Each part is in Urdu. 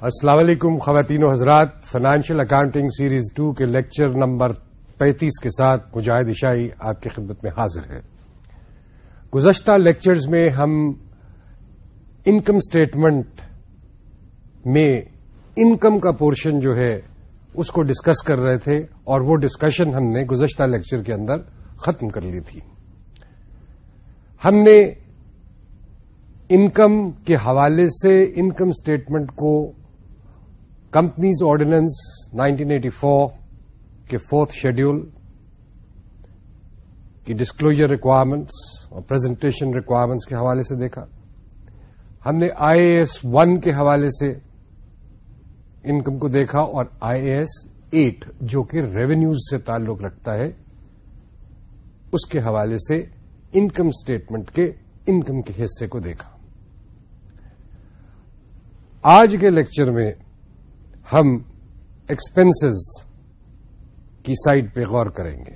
السلام علیکم خواتین و حضرات فائنانشیل اکاؤنٹنگ سیریز ٹو کے لیکچر نمبر پینتیس کے ساتھ مجاہد عشائی آپ کی خدمت میں حاضر ہے گزشتہ لیکچرز میں ہم انکم اسٹیٹمنٹ میں انکم کا پورشن جو ہے اس کو ڈسکس کر رہے تھے اور وہ ڈسکشن ہم نے گزشتہ لیکچر کے اندر ختم کر لی تھی۔ ہم نے انکم کے حوالے سے انکم اسٹیٹمنٹ کو کمپنیز آرڈیننس 1984 کے فورتھ شیڈیول کی ڈسکلوجر ریکوائرمنٹس اور پریزنٹیشن ریکوائرمنٹس کے حوالے سے دیکھا ہم نے آئی اے ایس ون کے حوالے سے انکم کو دیکھا اور آئی اے ایس ایٹ جو کہ ریونیوز سے تعلق رکھتا ہے اس کے حوالے سے انکم اسٹیٹمنٹ کے انکم کے حصے کو دیکھا آج کے لیکچر میں ہم ایکسپینسز کی سائڈ پہ غور کریں گے۔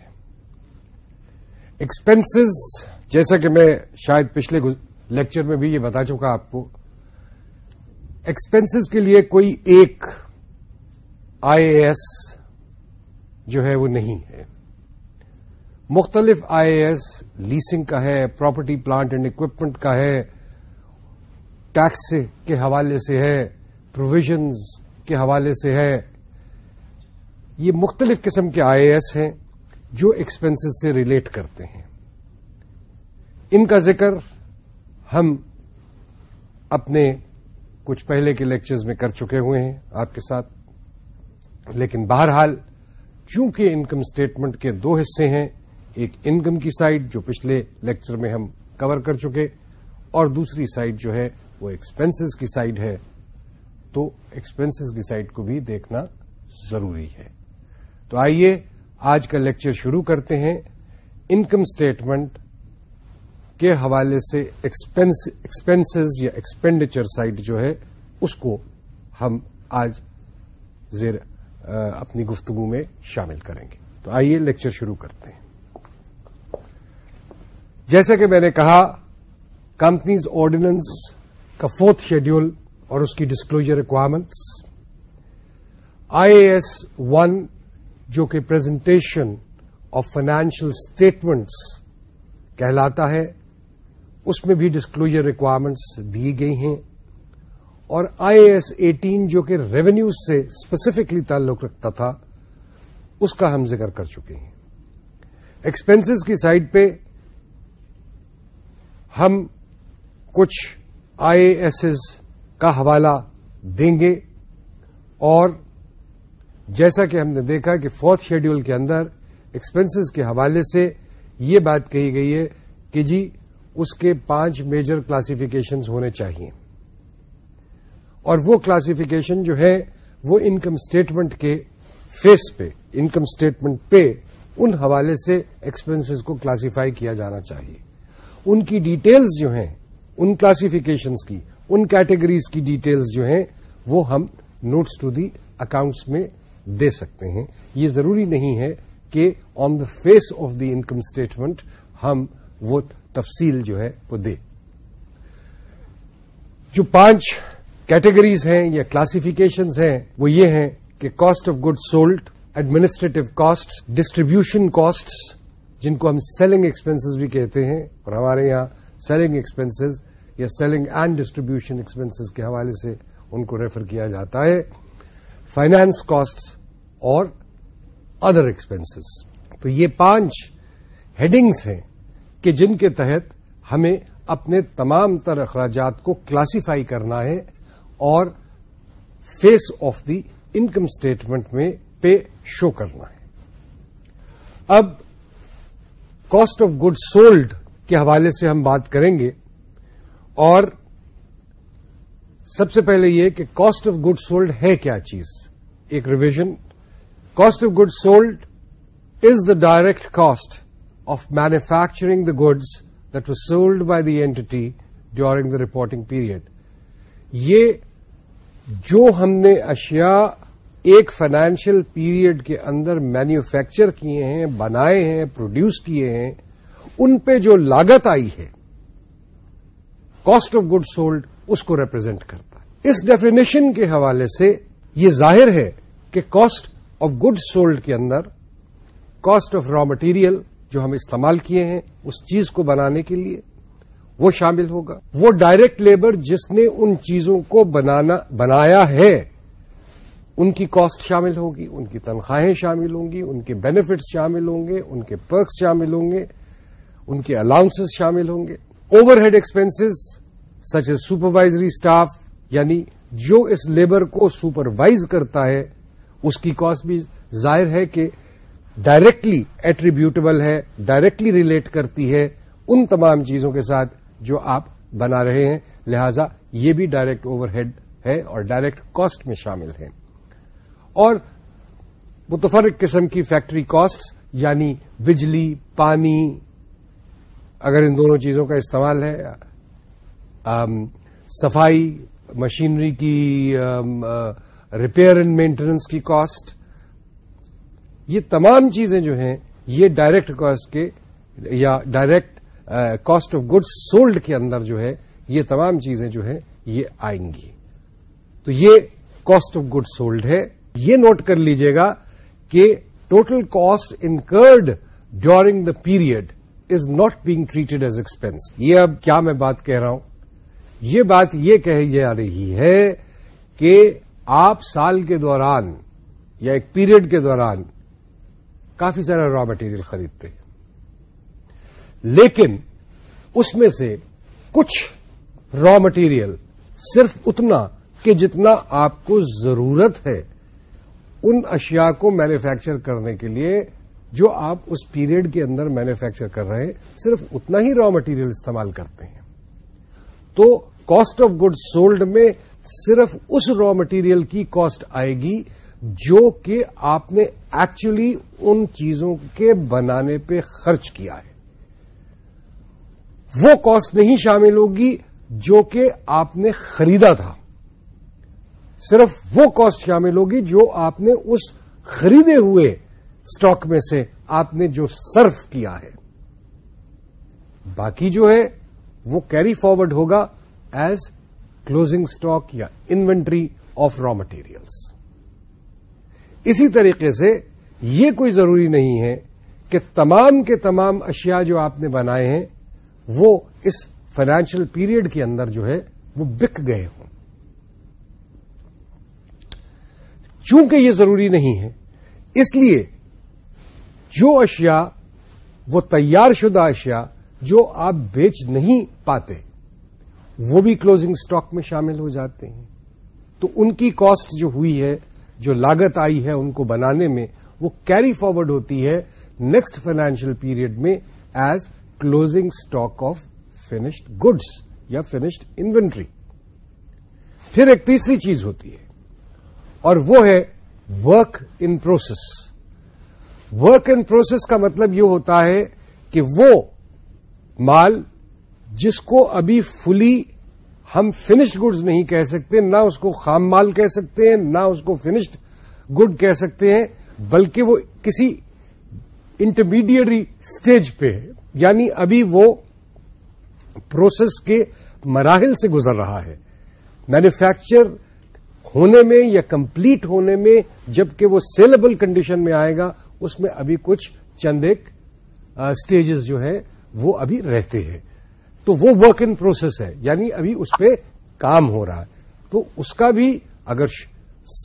ایکسپینسز جیسا کہ میں شاید پچھلے لیکچر میں بھی یہ بتا چکا آپ کو ایکسپینسز کے لیے کوئی ایک آئی اے ایس جو ہے وہ نہیں ہے۔ مختلف آئی اے ایس لیسنگ کا ہے پراپرٹی پلانٹ اینڈ اکوپمنٹ کا ہے ٹیکس کے حوالے سے ہے پروویژنز کے حوالے سے ہے۔ یہ مختلف قسم کے آئی اے ایس ہیں جو ایکسپینسز سے ریلیٹ کرتے ہیں۔ ان کا ذکر ہم اپنے کچھ پہلے کے لیکچرز میں کر چکے ہوئے ہیں آپ کے ساتھ۔ لیکن بہرحال چونکہ انکم اسٹیٹمنٹ کے دو حصے ہیں، ایک انکم کی سائڈ جو پچھلے لیکچر میں ہم کور کر چکے اور دوسری سائڈ جو ہے وہ ایکسپینسز کی سائڈ ہے۔ تو ایکسپینسز کی سائڈ کو بھی دیکھنا ضروری ہے۔ تو آئیے آج کا لیکچر شروع کرتے ہیں۔ انکم اسٹیٹمنٹ کے حوالے سے ایکسپینسز یا ایکسپینڈیچر سائڈ جو ہے، اس کو ہم آج زیر اپنی گفتگو میں شامل کریں گے۔ تو آئیے لیکچر شروع کرتے ہیں۔ جیسا کہ میں نے کہا کمپنیز آرڈیننس کا فورتھ شیڈیول اور اس کی disclosure requirements I A S one جو کہ پریزنٹیشن آف فائنینشیل اسٹیٹمنٹس کہلاتا ہے، اس میں بھی ڈسکلوجر ریکوائرمنٹس دی گئی ہیں. اور آئی ایس ایٹین جو کہ ریونیو سے اسپیسیفکلی تعلق رکھتا تھا، اس کا ہم ذکر کر چکے ہیں. ایکسپینسز کی سائڈ پہ ہم کچھ آئی ایس کا حوالہ دیں گے اور جیسا کہ ہم نے دیکھا کہ فورتھ شیڈیول کے اندر ایکسپینسز کے حوالے سے یہ بات کہی گئی ہے کہ جی اس کے پانچ میجر کلاسیفیکیشنز ہونے چاہیے اور وہ کلاسیفیکیشن جو ہے، وہ انکم اسٹیٹمنٹ کے فیس پہ انکم اسٹیٹمنٹ پہ ان حوالے سے ایکسپینسز کو کلاسیفائی کیا جانا چاہیے ان کی ڈیٹیلز جو ہیں، ان کلاسیفیکیشنز کی ان کیٹیگریز کی ڈیٹیلز جو ہیں، وہ ہم نوٹس ٹو دی اکاؤنٹس میں دے سکتے ہیں۔ یہ ضروری نہیں ہے کہ on the face of the income statement ہم وہ تفصیل جو ہے وہ دیں۔ جو پانچ کیٹیگریز ہیں یا کلاسیفیکیشنز ہیں، وہ یہ ہیں کہ cost of good sold administrative cost distribution cost جن کو ہم سیلنگ ایکسپینسز بھی کہتے ہیں اور ہمارے یہاں سیلنگ ایکسپینسز یا سیلنگ اینڈ ڈسٹریبیوشن ایکسپینسز کے حوالے سے ان کو ریفر کیا جاتا ہے فائنانس کاسٹ اور ادر ایکسپینسز تو یہ پانچ ہیڈنگس ہیں کہ جن کے تحت ہمیں اپنے تمام تر اخراجات کو کلاسیفائی کرنا ہے اور face of the income statement میں پے شو کرنا ہے۔ اب کاسٹ آف گڈ سولڈ کے حوالے سے ہم بات کریں گے۔ اور سب سے پہلے یہ کہ کاسٹ آف گڈ سولڈ ہے کیا چیز؟ ایک revision cost of good sold is the direct cost of manufacturing the goods that was sold by the entity during the reporting period یہ جو ہم نے اشیاء ایک فائنینشیل پیریڈ کے اندر مینوفیکچر کیے ہیں، بنائے ہیں پروڈیوس کیے ہیں، ان پہ جو لاگت آئی ہے کاسٹ آف گڈ سولڈ اس کو ریپرزینٹ کرتا ہے۔ اس ڈیفینیشن کے حوالے سے یہ ظاہر ہے کہ کاسٹ آف گڈ سولڈ کے اندر کاسٹ آف را مٹیریل جو ہم استعمال کیے ہیں اس چیز کو بنانے کے لیے وہ شامل ہوگا۔ وہ ڈائریکٹ لیبر جس نے ان چیزوں کو بنانا، بنایا ہے، ان کی کاسٹ شامل ہوگی، ان کی تنخواہیں شامل ہوں گی، ان کے بینیفٹس شامل ہوں گے، ان کے پرکس شامل ہوں گے، ان کے الاؤنسز شامل ہوں گے۔ Overhead expenses such a supervisory staff یعنی جو اس لیبر کو سپروائز کرتا ہے، اس کی کاسٹ بھی ظاہر ہے کہ ڈائریکٹلی ایٹریبیوٹیبل ہے ڈائریکٹلی ریلیٹ کرتی ہے ان تمام چیزوں کے ساتھ جو آپ بنا رہے ہیں۔ لہذا یہ بھی ڈائریکٹ اوور ہیڈ ہے اور ڈائریکٹ کاسٹ میں شامل ہے اور متفرق قسم کی فیکٹری کاسٹ یعنی بجلی، پانی اگر ان دونوں چیزوں کا استعمال ہے صفائی، مشینری کی ریپیئر اینڈ مینٹیننس کی کاسٹ یہ تمام چیزیں جو ہیں، یہ ڈائریکٹ کاسٹ کے، یا direct cost of good sold کے اندر جو ہے، یہ تمام چیزیں جو ہیں، یہ آئیں گی۔ تو یہ کاسٹ آف گڈ سولڈ ہے۔ یہ نوٹ کر لیجیے گا کہ total cost incurred during the period is not being treated as expense یہ اب کیا میں بات کہہ رہا ہوں؟ یہ بات یہ کہی جا رہی ہے کہ آپ سال کے دوران یا ایک پیریڈ کے دوران کافی سارا را مٹیریل خریدتے ہیں۔ لیکن اس میں سے کچھ را مٹیریل صرف اتنا کہ جتنا آپ کو ضرورت ہے، ان اشیاء کو مینوفیکچر کرنے کے لیے جو آپ اس پیریڈ کے اندر مینوفیکچر کر رہے ہیں، صرف اتنا ہی را مٹیریل استعمال کرتے ہیں۔ تو کاسٹ آف گڈ سولڈ میں صرف اس را مٹیریل کی کاسٹ آئے گی جو کہ آپ نے ایکچولی ان چیزوں کے بنانے پہ خرچ کیا ہے۔ وہ کاسٹ نہیں شامل ہوگی جو کہ آپ نے خریدا تھا۔ صرف وہ کاسٹ شامل ہوگی جو آپ نے اس خریدے ہوئے اسٹاک میں سے آپ نے جو سرف کیا ہے، باقی جو ہے وہ کیری فارورڈ ہوگا ایز کلوزنگ اسٹاک یا انوینٹری آف را مٹیریلس اسی طریقے سے یہ کوئی ضروری نہیں ہے کہ تمام کے تمام اشیاء جو آپ نے بنائے ہیں، وہ اس فائنینشیل پیریڈ کے اندر جو ہے وہ بک گئے ہوں۔ چونکہ یہ ضروری نہیں ہے، اس لیے جو اشیاء، وہ تیار شدہ اشیاء جو آپ بیچ نہیں پاتے، وہ بھی کلوزنگ سٹاک میں شامل ہو جاتے ہیں۔ تو ان کی کاسٹ جو ہوئی ہے، جو لاگت آئی ہے ان کو بنانے میں، وہ کیری فارورڈ ہوتی ہے نیکسٹ فائنینشیل پیریڈ میں as closing stock of finished goods یا فنشڈ انوینٹری پھر ایک تیسری چیز ہوتی ہے اور وہ ہے work in process work in process کا مطلب یہ ہوتا ہے کہ وہ مال جس کو ابھی فلی ہم فنشڈ گڈز نہیں کہہ سکتے، نہ اس کو خام مال کہہ سکتے ہیں، نہ اس کو فنشڈ گڈ کہہ سکتے ہیں، بلکہ وہ کسی انٹرمیڈیٹری اسٹیج پہ ہے۔ یعنی ابھی وہ پروسیس کے مراحل سے گزر رہا ہے۔ مینوفیکچر ہونے میں یا کمپلیٹ ہونے میں جبکہ وہ سیلیبل کنڈیشن میں آئے گا اس میں ابھی کچھ چند ایک اسٹیجز جو ہے وہ ابھی رہتے ہیں۔ تو وہ ورک ان پروسیس ہے یعنی ابھی اس پہ کام ہو رہا ہے۔ تو اس کا بھی اگر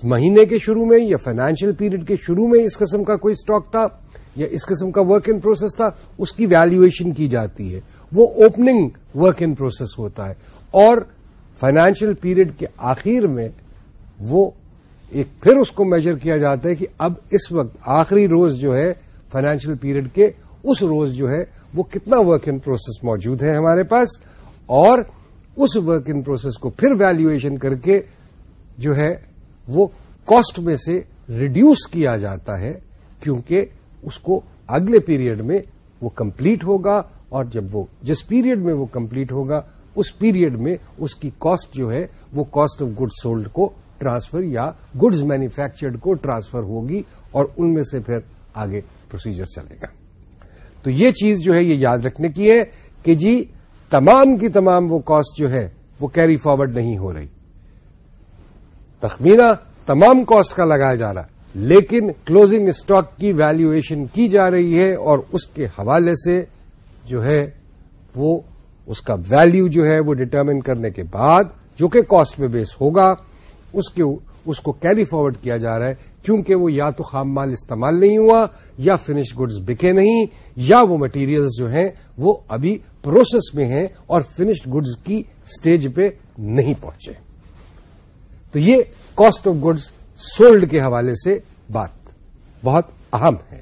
مہینے کے شروع میں یا فائنینشیل پیریڈ کے شروع میں اس قسم کا کوئی اسٹاک تھا، یا اس قسم کا ورک ان پروسیس تھا، اس کی ویلویشن کی جاتی ہے۔ وہ اوپننگ ورک ان پروسیس ہوتا ہے۔ اور فائنینشیل پیریڈ کے آخر میں وہ ایک پھر اس کو میجر کیا جاتا ہے کہ اب اس وقت آخری روز جو ہے فائنینشیل پیریڈ کے اس روز جو ہے وہ کتنا ورک ان پروسیس موجود ہے ہمارے پاس اور اس ورک ان پروسیس کو پھر ویلویشن کر کے جو ہے وہ کاسٹ میں سے ریڈیوس کیا جاتا ہے کیونکہ اس کو اگلے پیریڈ میں وہ کمپلیٹ ہوگا اور جب وہ جس پیریڈ میں وہ کمپلیٹ ہوگا، اس پیریڈ میں اس کی کاسٹ جو ہے وہ کاسٹ آف گڈ سولڈ کو ٹرانسفر یا گڈز مینوفیکچرڈ کو ٹرانسفر ہوگی اور ان میں سے پھر آگے پروسیجر چلے گا۔ تو یہ چیز جو ہے یہ یاد رکھنے کی ہے کہ جی تمام کی تمام وہ کاسٹ جو ہے وہ کیری فارورڈ نہیں ہو رہی۔ تخمینہ تمام کاسٹ کا لگایا جا رہا ہے، لیکن کلوزنگ اسٹاک کی ویلیویشن کی جا رہی ہے اور اس کے حوالے سے جو ہے وہ اس کا ویلیو جو ہے وہ ڈٹرمن کرنے کے بعد جو کہ کاسٹ پہ بیس ہوگا اس کے اس کو کیری فارورڈ کیا جا رہا ہے، کیونکہ وہ یا تو خام مال استعمال نہیں ہوا، یا فنش گڈز بکے نہیں، یا وہ مٹیریلز جو ہیں وہ ابھی پروسیس میں ہیں اور فنشڈ گڈز کی سٹیج پہ نہیں پہنچے۔ تو یہ کاسٹ آف گڈز سولڈ کے حوالے سے بات بہت اہم ہے۔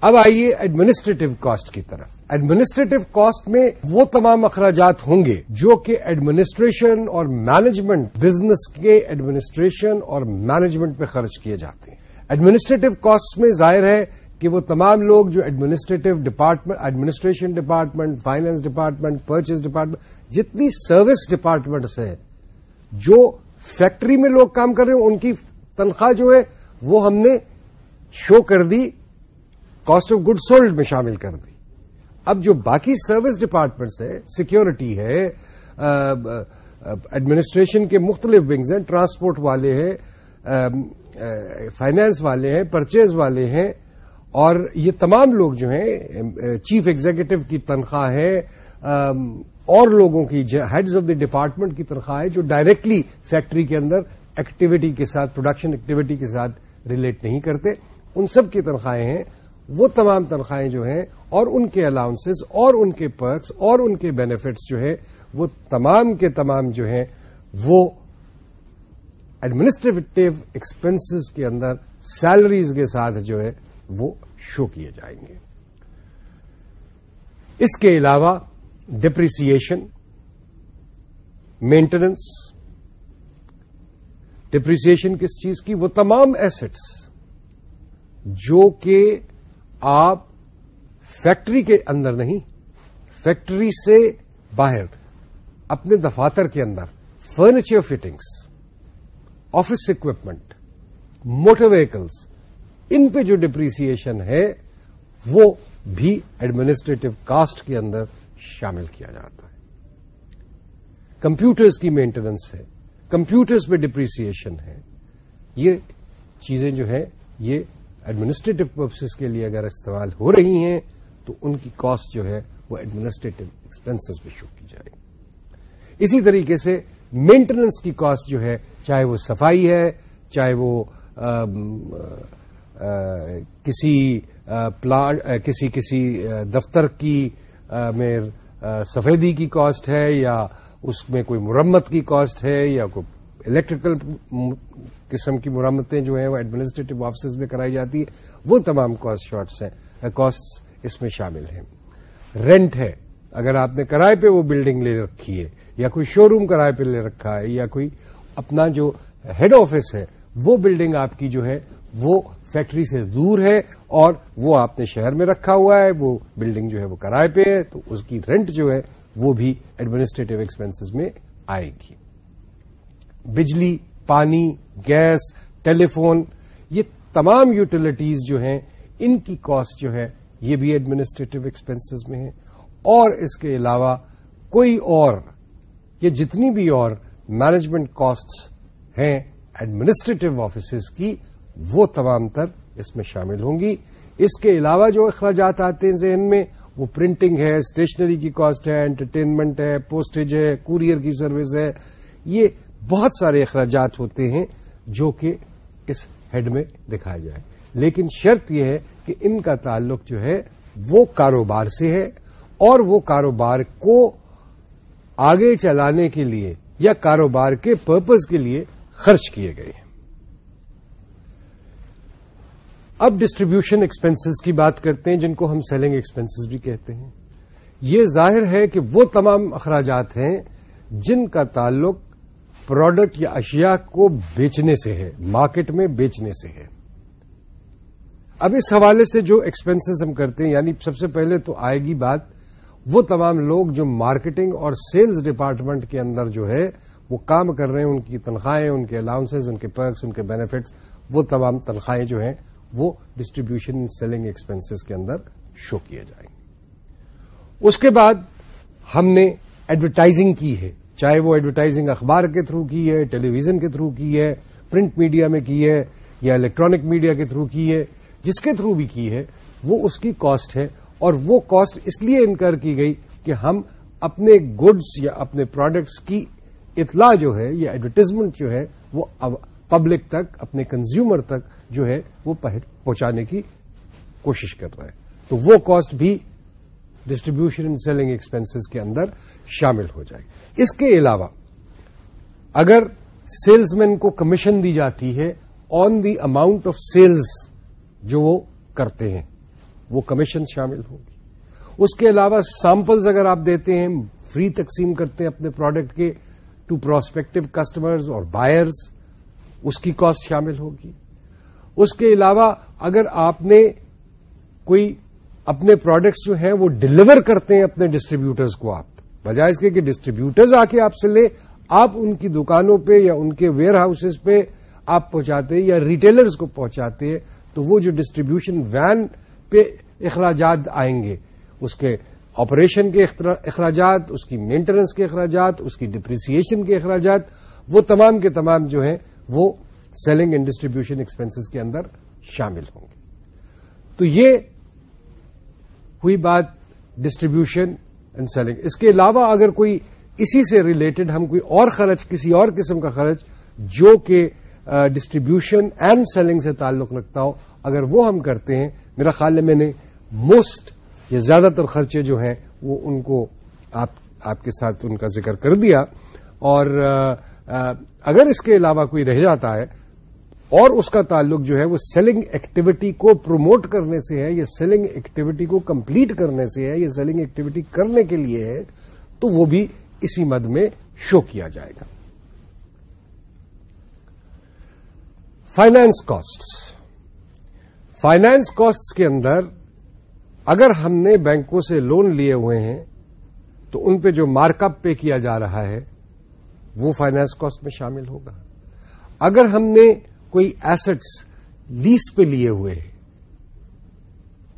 اب آئیے ایڈمنسٹریٹو کاسٹ کی طرف۔ ایڈمنسٹریٹو کاسٹ میں وہ تمام اخراجات ہوں گے جو کہ ایڈمنسٹریشن اور مینجمنٹ بزنس کے ایڈمنسٹریشن اور مینجمنٹ پہ خرچ کیے جاتے ہیں۔ ایڈمنسٹریٹو کاسٹ میں ظاہر ہے کہ وہ تمام لوگ جو administrative department administration department finance department purchase department جتنی سروس ڈپارٹمنٹس ہیں، جو فیکٹری میں لوگ کام کر رہے ہیں، ان کی تنخواہ جو ہے، وہ ہم نے شو کر دی کاسٹ آف گڈ سولڈ میں شامل کر دی۔ اب جو باقی سروس ڈپارٹمنٹس ہے سیکیورٹی ہے ایڈمنسٹریشن کے مختلف ونگز ہیں، ٹرانسپورٹ والے ہیں فائنانس والے ہیں، پرچیز والے ہیں، اور یہ تمام لوگ جو ہیں چیف ایگزیکٹو کی تنخواہ ہے اور لوگوں کی ہیڈز آف دی ڈپارٹمنٹ کی تنخواہ ہے، جو ڈائریکٹلی فیکٹری کے اندر ایکٹیویٹی کے ساتھ، پروڈکشن ایکٹیویٹی کے ساتھ ریلیٹ نہیں کرتے۔ ان سب کی تنخواہیں ہیں۔ وہ تمام تنخواہیں جو ہیں اور ان کے الاؤنسز اور ان کے پرکس اور ان کے بینیفٹس جو ہے وہ تمام کے تمام جو ہیں، وہ ایڈمنسٹریٹو ایکسپنسز کے اندر سیلریز کے ساتھ جو ہے، وہ شو کیے جائیں گے۔ اس کے علاوہ ڈپریسیشن مینٹیننس ڈپریسیشن کس چیز کی؟ وہ تمام ایسٹس جو کہ آپ فیکٹری کے اندر نہیں، فیکٹری سے باہر، اپنے دفاتر کے اندر، furniture fittings office equipment, motor vehicles ان پہ جو ڈپریسیشن ہے، وہ بھی ایڈمنسٹریٹو کاسٹ کے اندر شامل کیا جاتا ہے۔ کمپیوٹرز کی مینٹیننس ہے، کمپیوٹرز پہ ڈپریسیشن ہے، یہ چیزیں جو ہے یہ ایڈمنسٹریٹو پرپسز کے لیے اگر استعمال ہو رہی ہیں، تو ان کی کاسٹ جو ہے وہ ایڈمنسٹریٹو ایکسپینسز پہ شو کی جائے اسی طریقے سے مینٹیننس کی کاسٹ جو ہے، چاہے وہ صفائی ہے، چاہے وہ کسی پلانٹ کسی کسی دفتر کی میں سفیدی کی کاسٹ ہے یا اس میں کوئی مرمت کی کاسٹ ہے یا کوئی الیکٹریکل قسم کی مرمتیں جو ہیں وہ ایڈمنسٹریٹو آفسز میں کرائی جاتی ہے وہ تمام کاسٹ شارٹس ہیں۔ کاسٹ اس میں شامل ہیں۔ رینٹ ہے۔ اگر آپ نے کرائے پہ وہ بلڈنگ لے رکھی ہے، یا کوئی شو روم کرائے پہ لے رکھا ہے، یا کوئی اپنا جو ہیڈ آفس ہے، وہ بلڈنگ آپ کی جو ہے، وہ فیکٹری سے دور ہے اور وہ آپ نے شہر میں رکھا ہوا ہے، وہ بلڈنگ جو ہے وہ کرائے پہ ہے، تو اس کی رینٹ جو ہے وہ بھی ایڈمنسٹریٹو ایکسپینسز میں آئے گی۔ بجلی پانی، گیس ٹیلی فون یہ تمام یوٹیلٹیز جو ہیں، ان کی کاسٹ جو ہے، یہ بھی ایڈمنسٹریٹو ایکسپینسز میں ہے اور اس کے علاوہ کوئی اور یہ جتنی بھی اور مینجمنٹ کاسٹ ہیں ایڈمنسٹریٹو آفیسز کی، وہ تمام تر اس میں شامل ہوں گی۔ اس کے علاوہ جو اخراجات آتے ہیں ذہن میں، وہ پرنٹنگ ہے اسٹیشنری کی کاسٹ ہے انٹرٹینمنٹ ہے پوسٹیج ہے کوریئر کی سروس ہے۔ یہ بہت سارے اخراجات ہوتے ہیں جو کہ اس ہیڈ میں دکھایا جائے لیکن شرط یہ ہے کہ ان کا تعلق جو ہے وہ کاروبار سے ہے اور وہ کاروبار کو آگے چلانے کے لیے یا کاروبار کے پرپز کے لیے خرچ کیے گئے ہیں۔ اب ڈسٹریبیوشن ایکسپنسز کی بات کرتے ہیں، جن کو ہم سیلنگ ایکسپنسز بھی کہتے ہیں۔ یہ ظاہر ہے کہ وہ تمام اخراجات ہیں جن کا تعلق پروڈکٹ یا اشیاء کو بیچنے سے ہے، مارکیٹ میں بیچنے سے ہے۔ اب اس حوالے سے جو ایکسپنسز ہم کرتے ہیں یعنی سب سے پہلے تو آئے گی بات، وہ تمام لوگ جو مارکیٹنگ اور سیلز ڈپارٹمنٹ کے اندر جو ہے، وہ کام کر رہے ہیں، ان کی تنخواہیں، ان کے الاؤنسز ان کے پرکس ان کے بینیفٹس وہ تمام تنخواہیں جو ہیں، وہ ڈسٹریبیوشن سیلنگ ایکسپینسز کے اندر شو کیے جائیں۔ گے اس کے بعد ہم نے ایڈورٹائزنگ کی ہے۔ چاہے وہ ایڈورٹائزنگ اخبار کے تھرو کی ہے ٹیلی ویژن کے تھرو کی ہے، پرنٹ میڈیا میں کی ہے یا الیکٹرانک میڈیا کے تھرو کی ہے، جس کے تھرو بھی کی ہے، وہ اس کی کاسٹ ہے اور وہ کاسٹ اس لیے انکر کی گئی کہ ہم اپنے گڈس یا اپنے پروڈکٹس کی اطلاع جو ہے یا ایڈورٹیزمنٹ جو ہے وہ پبلک تک، اپنے کنزیومر تک جو ہے وہ پہنچانے کی کوشش کر رہا ہے۔ تو وہ کاسٹ بھی ڈسٹریبیوشن اینڈ سیلنگ ایکسپینسز کے اندر شامل ہو جائے گی۔ اس کے علاوہ، اگر سیلز مین کو کمیشن دی جاتی ہے on the amount of sales جو وہ کرتے ہیں، وہ کمیشن شامل ہوگی اس کے علاوہ سیمپلز اگر آپ دیتے ہیں فری تقسیم کرتے ہیں اپنے پروڈکٹ کے ٹو پروسپیکٹو کسٹمرز اور بائرز اس کی کاسٹ شامل ہوگی۔ اس کے علاوہ، اگر آپ نے کوئی اپنے پروڈکٹس جو ہیں وہ ڈلیور کرتے ہیں اپنے ڈسٹریبیوٹرز کو آپ. بجائے اس کے کہ ڈسٹریبیوٹرز آ کے آپ سے لے آپ ان کی دکانوں پہ یا ان کے ویئر ہاؤسز پہ آپ پہنچاتے ہیں یا ریٹیلرز کو پہنچاتے ہیں، تو وہ جو ڈسٹریبیوشن وین پہ اخراجات آئیں گے، اس کے آپریشن کے اخراجات، اس کی مینٹننس کے اخراجات، اس کی ڈپریسیشن کے اخراجات، وہ تمام کے تمام جو ہیں وہ سیلنگ اینڈ ڈسٹریبیوشن ایکسپینسز کے اندر شامل ہوں گے۔ تو یہ ہوئی بات ڈسٹریبیوشن اینڈ سیلنگ اس کے علاوہ اگر کوئی اسی سے ریلیٹڈ ہم کوئی اور خرچ، کسی اور قسم کا خرچ جو کہ ڈسٹریبیوشن اینڈ سیلنگ سے تعلق رکھتا ہو، اگر وہ ہم کرتے ہیں، میرا خیال ہے میں نے موسٹ یا زیادہ تر خرچے جو ہیں وہ ان کو آپ آپ کے ساتھ ان کا ذکر کر دیا۔ اور اگر اس کے علاوہ کوئی رہ جاتا ہے اور اس کا تعلق جو ہے وہ سیلنگ ایکٹیویٹی کو پروموٹ کرنے سے ہے یا سیلنگ ایکٹیویٹی کو کمپلیٹ کرنے سے ہے یا سیلنگ ایکٹیویٹی کرنے کے لیے ہے، تو وہ بھی اسی مد میں شو کیا جائے گا۔ فائنانس کاسٹ فائنانس کاسٹ کے اندر اگر ہم نے بینکوں سے لون لیے ہوئے ہیں، تو ان پہ جو مارک اپ پے کیا جا رہا ہے، وہ فائنانس کاسٹ میں شامل ہوگا۔ اگر ہم نے کوئی ایسٹس لیس پہ لیے ہوئے ہیں،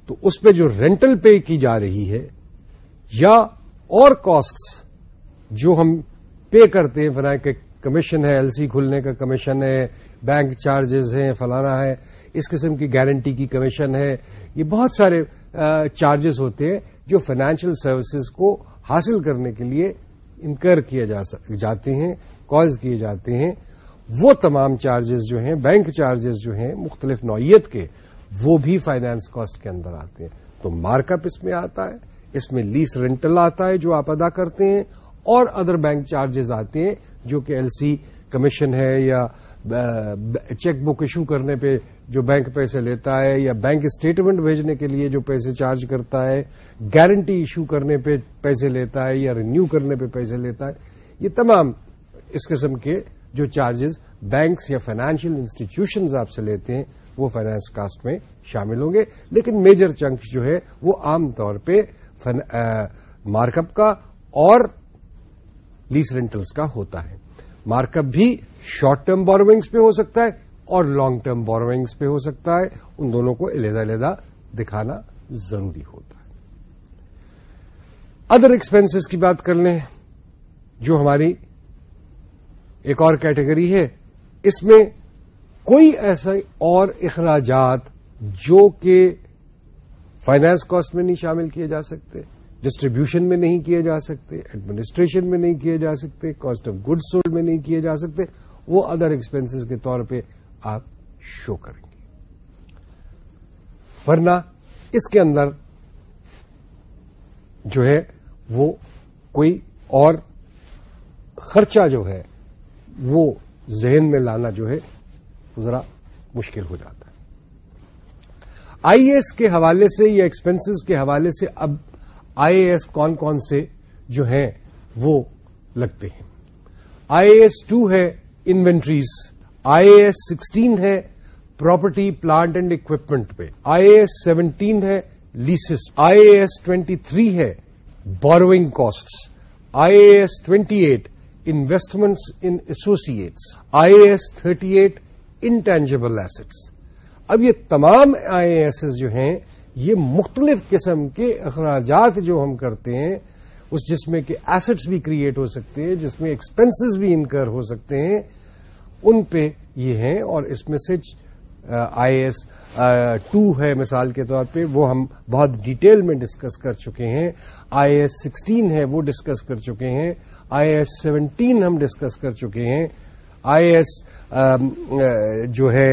تو اس پہ جو رینٹل پے کی جا رہی ہے، یا اور کاسٹ جو ہم پے کرتے ہیں فنا کہ کمیشن ہے ایل سی کھلنے کا کمیشن ہے بینک چارجز ہیں، فلانا ہے، اس قسم کی گارنٹی کی کمیشن ہے، یہ بہت سارے چارجز ہوتے ہیں جو فائنینشیل سروسز کو حاصل کرنے کے لیے انکر کیے جاتے ہیں کاز کیے جاتے ہیں۔ وہ تمام چارجز جو ہیں بینک چارجز جو ہیں، مختلف نوعیت کے، وہ بھی فائنانس کاسٹ کے اندر آتے ہیں۔ تو مارک اپ اس میں آتا ہے، اس میں لیس رینٹل آتا ہے جو آپ ادا کرتے ہیں، اور ادر بینک چارجز آتے ہیں، جو کہ ایل سی کمیشن ہے یا چیک بک ایشو کرنے پہ جو بینک پیسے لیتا ہے یا بینک اسٹیٹمنٹ بھیجنے کے لیے جو پیسے چارج کرتا ہے گارنٹی ایشو کرنے پہ پیسے لیتا ہے یا رینیو کرنے پہ پیسے لیتا ہے، یہ تمام اس قسم کے جو چارجز بینکس یا فائنینشیل انسٹیٹیوشنز آپ سے لیتے ہیں، وہ فائنانس کاسٹ میں شامل ہوں گے۔ لیکن میجر چنک جو ہے، وہ عام طور پہ مارک اپ کا اور لیس رینٹلس کا ہوتا ہے۔ مارک اپ بھی شارٹ ٹرم بوروئنگس پہ ہو سکتا ہے اور لانگ ٹرم بوروئنگس پہ ہو سکتا ہے۔ ان دونوں کو علیحدہ علیحدہ دکھانا ضروری ہوتا ہے۔ ادر ایکسپینسز کی بات کر لیں، جو ہماری ایک اور کیٹیگری ہے، اس میں کوئی ایسا اور اخراجات جو کہ فائنانس کاسٹ میں نہیں شامل کیے جا سکتے، ڈسٹریبیوشن میں نہیں کیے جا سکتے، ایڈمنسٹریشن میں نہیں کیے جا سکتے، کاسٹ آف گڈ سولڈ میں نہیں کیے جا سکتے، وہ ادر ایکسپینسز کے طور پہ آپ شو کریں گے۔ ورنہ اس کے اندر جو ہے وہ کوئی اور خرچہ جو ہے وہ ذہن میں لانا جو ہے ذرا مشکل ہو جاتا ہے۔ آئی ایس کے حوالے سے یا ایکسپینسز کے حوالے سے اب آئی اے ایس کون کون سے جو ہیں، وہ لگتے ہیں۔ آئی اے ایس ٹو ہے inventories, I A S sixteen ہے پراپرٹی، پلانٹ اینڈ اکوپمنٹ پہ۔ آئی اے ایس سیونٹین ہے leases, I A S twenty three ہے borrowing cost I A S twenty eight investments in associates I A S thirty eight intangible assets اب یہ تمام آئی اے ایس جو ہیں، یہ مختلف قسم کے اخراجات جو ہم کرتے ہیں، اس جس میں کہ ایسٹس بھی کریٹ ہو سکتے ہیں، جس میں ایکسپینسز بھی انکر ہو سکتے ہیں، ان پہ یہ ہیں اور اس میں سے آئی ایس ٹو ہے مثال کے طور پہ، وہ ہم بہت ڈیٹیل میں ڈسکس کر چکے ہیں۔ آئی ایس سکسٹین ہے، وہ ڈسکس کر چکے ہیں۔ آئی ایس سیونٹین ہم ڈسکس کر چکے ہیں۔ آئی ایس جو ہے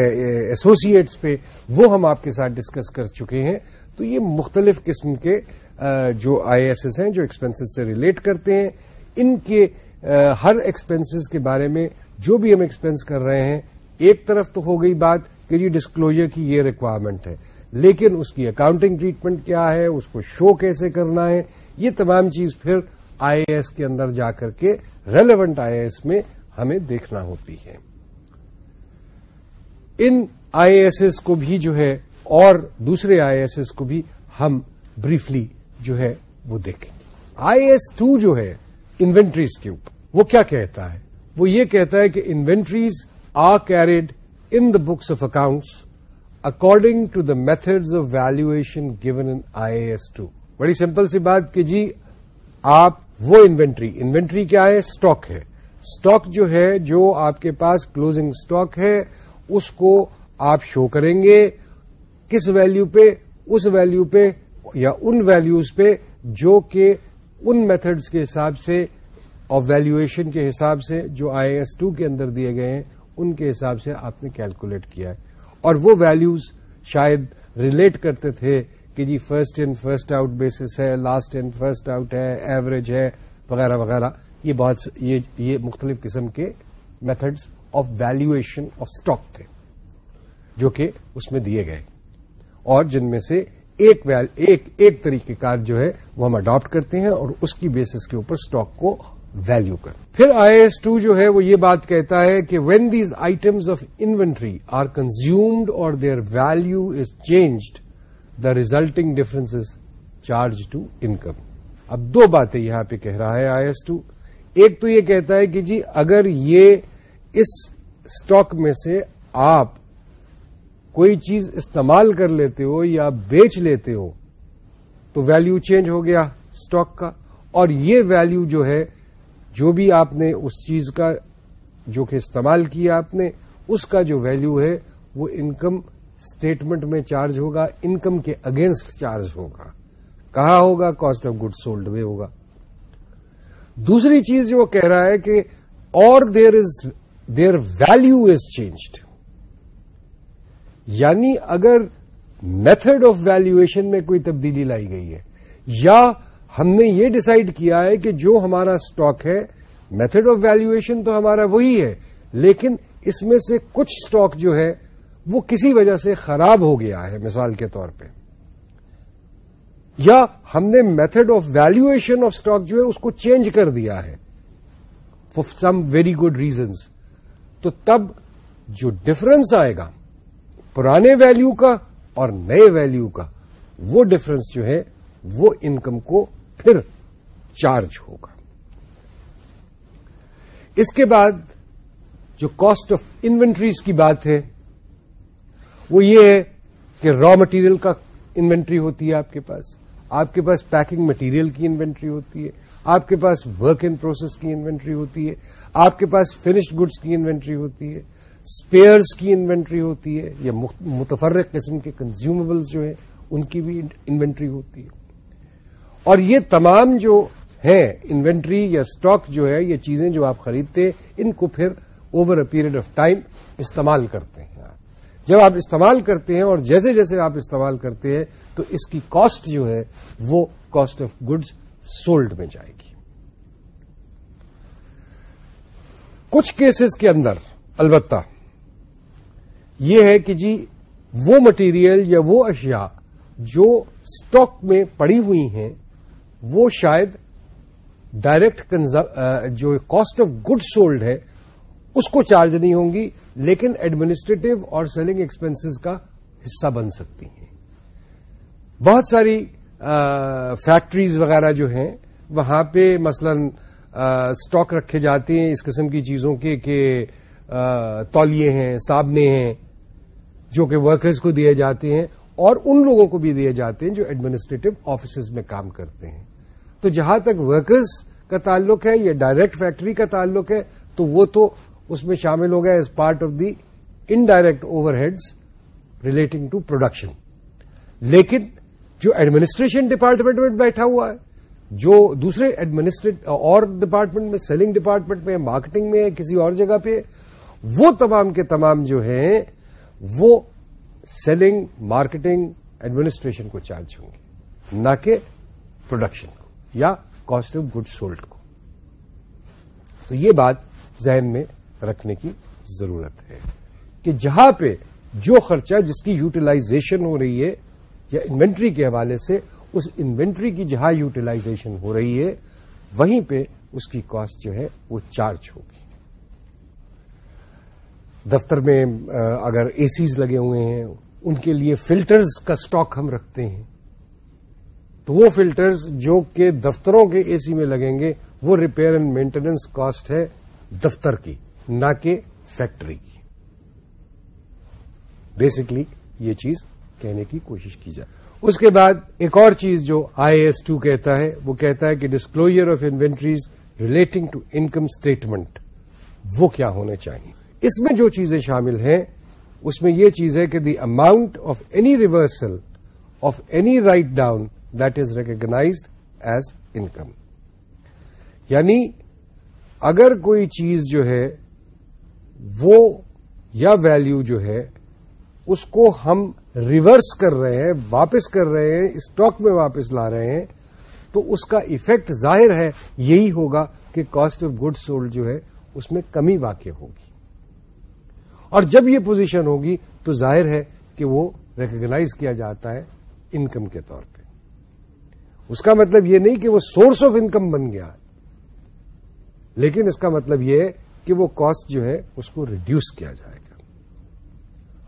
ایسوسیٹس پہ وہ ہم آپ کے ساتھ ڈسکس کر چکے ہیں۔ تو یہ مختلف قسم کے جو آئی ایس ایس ہیں جو ایکسپینسز سے ریلیٹ کرتے ہیں۔ ان کے ہر ایکسپینسز کے بارے میں جو بھی ہم ایکسپینس کر رہے ہیں، ایک طرف تو ہو گئی بات کہ جی ڈسکلوجر کی یہ ریکوائرمنٹ ہے۔ لیکن اس کی اکاؤنٹنگ ٹریٹمنٹ کیا ہے؟ اس کو شو کیسے کرنا ہے؟ یہ تمام چیز پھر آئی اے ایس کے اندر جا کر کے ریلیونٹ آئی اے ایس میں ہمیں دیکھنا ہوتی ہے۔ ان آئی اے ایس کو بھی جو ہے اور دوسرے آئی ایس کو بھی ہم بریفلی جو ہے وہ دیکھیں۔ گے آئی ایس ٹو جو ہے انوینٹریز کے اوپر، وہ کیا کہتا ہے؟ وہ یہ کہتا ہے کہ inventories are carried in the books of accounts according to the methods of valuation given in I S two. بڑی سمپل سی بات کہ جی آپ وہ انوینٹری انوینٹری کیا ہے اسٹاک ہے اسٹاک جو ہے جو آپ کے پاس کلوزنگ اسٹاک ہے اس کو آپ شو کریں گے کس ویلو پہ؟ اس ویلو پہ یا ان ویلوز پہ جو کہ ان میتھڈز کے حساب سے اور ویلویشن کے حساب سے جو آئی ایس ٹو کے اندر دیے گئے ہیں، ان کے حساب سے آپ نے کیلکولیٹ کیا ہے۔ اور وہ ویلوز شاید ریلیٹ کرتے تھے کہ جی first in first out basis ہے لاسٹ ان فرسٹ آؤٹ ہے ایوریج ہے وغیرہ وغیرہ. یہ بہت یہ یہ مختلف قسم کے methods of valuation of stock تھے جو کہ اس میں دیے گئے۔ اور جن میں سے ایک ایک, ایک طریقہ کار جو ہے وہ ہم اڈاپٹ کرتے ہیں اور اس کی بیسس کے اوپر اسٹاک کو ویلو کر پھر آئی ایس ٹو جو ہے وہ یہ بات کہتا ہے کہ when these items of inventory are consumed اور their value is changed the resulting difference charge to income اب دو باتیں یہاں پہ کہہ رہا ہے آئی ایس ٹو۔ ایک تو یہ کہتا ہے کہ جی اگر یہ اس اسٹاک میں سے آپ کوئی چیز استعمال کر لیتے ہو یا بیچ لیتے ہو تو ویلو چینج ہو گیا اسٹاک کا۔ اور یہ ویلو جو ہے، جو بھی آپ نے اس چیز کا جو کہ استعمال کیا آپ نے، اس کا جو ویلو ہے وہ انکم اسٹیٹمنٹ میں چارج ہوگا، انکم کے اگینسٹ چارج ہوگا۔ کہاں ہوگا؟ کاسٹ آف گڈ سولڈ میں ہوگا۔ دوسری چیز جو وہ کہہ رہا ہے کہ اور دیر از، دیر ویلو از چینجڈ۔ یعنی اگر میتھڈ آف ویلویشن میں کوئی تبدیلی لائی گئی ہے، یا ہم نے یہ ڈسائڈ کیا ہے کہ جو ہمارا اسٹاک ہے، میتھڈ آف ویلویشن تو ہمارا وہی ہے، لیکن اس میں سے کچھ اسٹاک جو ہے وہ کسی وجہ سے خراب ہو گیا ہے، مثال کے طور پہ۔ یا ہم نے method of valuation of stock جو ہے اس کو چینج کر دیا ہے for some very good reasons تو تب جو ڈفرنس آئے گا، پرانے ویلو کا اور نئے ویلو کا، وہ ڈفرنس جو ہے، وہ انکم کو پھر چارج ہوگا۔ اس کے بعد جو کاسٹ آف انوینٹریز کی بات ہے وہ یہ ہے کہ را مٹیریل کا انوینٹری ہوتی ہے آپ کے پاس، آپ کے پاس پیکنگ مٹیریل کی انوینٹری ہوتی ہے، آپ کے پاس ورک ان پروسیس کی انوینٹری ہوتی ہے، آپ کے پاس فنشڈ گڈس کی انوینٹری ہوتی ہے اسپیئرس کی انوینٹری ہوتی ہے، یا متفرق قسم کے کنزیومبلز جو ہیں، ان کی بھی انوینٹری ہوتی ہے۔ اور یہ تمام جو ہیں، انوینٹری یا اسٹاک جو ہے، یہ چیزیں جو آپ خریدتے ہیں ان کو پھر over a period of time استعمال کرتے ہیں آپ۔ جب آپ استعمال کرتے ہیں اور جیسے جیسے آپ استعمال کرتے ہیں تو اس کی کاسٹ جو ہے وہ کاسٹ آف گڈز سولڈ میں جائے گی۔ کچھ کیسز کے اندر البتہ یہ ہے کہ جی وہ مٹیریل یا وہ اشیاء جو اسٹاک میں پڑی ہوئی ہیں، وہ شاید ڈائریکٹ جو کاسٹ آف گڈ سولڈ ہے، اس کو چارج نہیں ہوں گی لیکن ایڈمنسٹریٹو اور سیلنگ ایکسپینسز کا حصہ بن سکتی ہیں۔ بہت ساری فیکٹریز وغیرہ جو ہیں، وہاں پہ مثلا اسٹاک رکھے جاتے ہیں اس قسم کی چیزوں کے کہ تولیے ہیں صابنے ہیں، جو کہ ورکرز کو دیے جاتے ہیں اور ان لوگوں کو بھی دیے جاتے ہیں جو ایڈمنسٹریٹو آفیسز میں کام کرتے ہیں۔ تو جہاں تک ورکرز کا تعلق ہے یا ڈائریکٹ فیکٹری کا تعلق ہے، تو وہ تو اس میں شامل ہو گیا as part of the indirect overheads relating to production لیکن جو ایڈمنسٹریشن ڈپارٹمنٹ میں بیٹھا ہوا ہے، جو دوسرے ایڈمنسٹریٹ اور ڈپارٹمنٹ میں سیلنگ ڈپارٹمنٹ میں مارکیٹنگ میں، کسی اور جگہ پہ، وہ تمام کے تمام جو ہیں، وہ سیلنگ مارکیٹنگ ایڈمنسٹریشن کو چارج ہوں گے۔ نہ کہ پروڈکشن کو، یا کاسٹ آف گڈ سولڈ کو۔ تو یہ بات ذہن میں رکھنے کی ضرورت ہے۔ کہ جہاں پہ جو خرچہ جس کی یوٹیلائزیشن ہو رہی ہے یا انوینٹری کے حوالے سے اس انوینٹری کی جہاں یوٹیلائزیشن ہو رہی ہے، وہیں پہ اس کی کاسٹ جو ہے وہ چارج ہوگی۔ دفتر میں اگر اے سیز لگے ہوئے ہیں، ان کے لیے فلٹرز کا سٹاک ہم رکھتے ہیں۔ تو وہ فلٹرز جو کہ دفتروں کے اے سی میں لگیں گے، وہ ریپیئر اینڈ مینٹیننس کاسٹ ہے دفتر کی۔ نہ کہ فیکٹری کی۔ بیسکلی یہ چیز کہنے کی کوشش کی جائے۔ اس کے بعد ایک اور چیز جو آئی ایس ٹو کہتا ہے، وہ کہتا ہے کہ disclosure of inventories relating to income statement وہ کیا ہونے چاہیے۔ اس میں جو چیزیں شامل ہیں، اس میں یہ چیز ہے کہ the amount of any reversal of any write down that is recognised as income یعنی اگر کوئی چیز جو ہے وہ یا ویلو جو ہے، اس کو ہم ریورس کر رہے ہیں، واپس کر رہے ہیں اسٹاک میں واپس لا رہے ہیں، تو اس کا ایفیکٹ ظاہر ہے، یہی ہوگا کہ کاسٹ آف گڈ سولڈ جو ہے، اس میں کمی واقع ہوگی۔ اور جب یہ پوزیشن ہوگی، تو ظاہر ہے کہ وہ ریکگنائز کیا جاتا ہے انکم کے طور پہ۔ اس کا مطلب یہ نہیں کہ وہ سورس آف انکم بن گیا، لیکن اس کا مطلب یہ ہے کہ وہ کاسٹ جو ہے اس کو ریڈیوس کیا جائے گا۔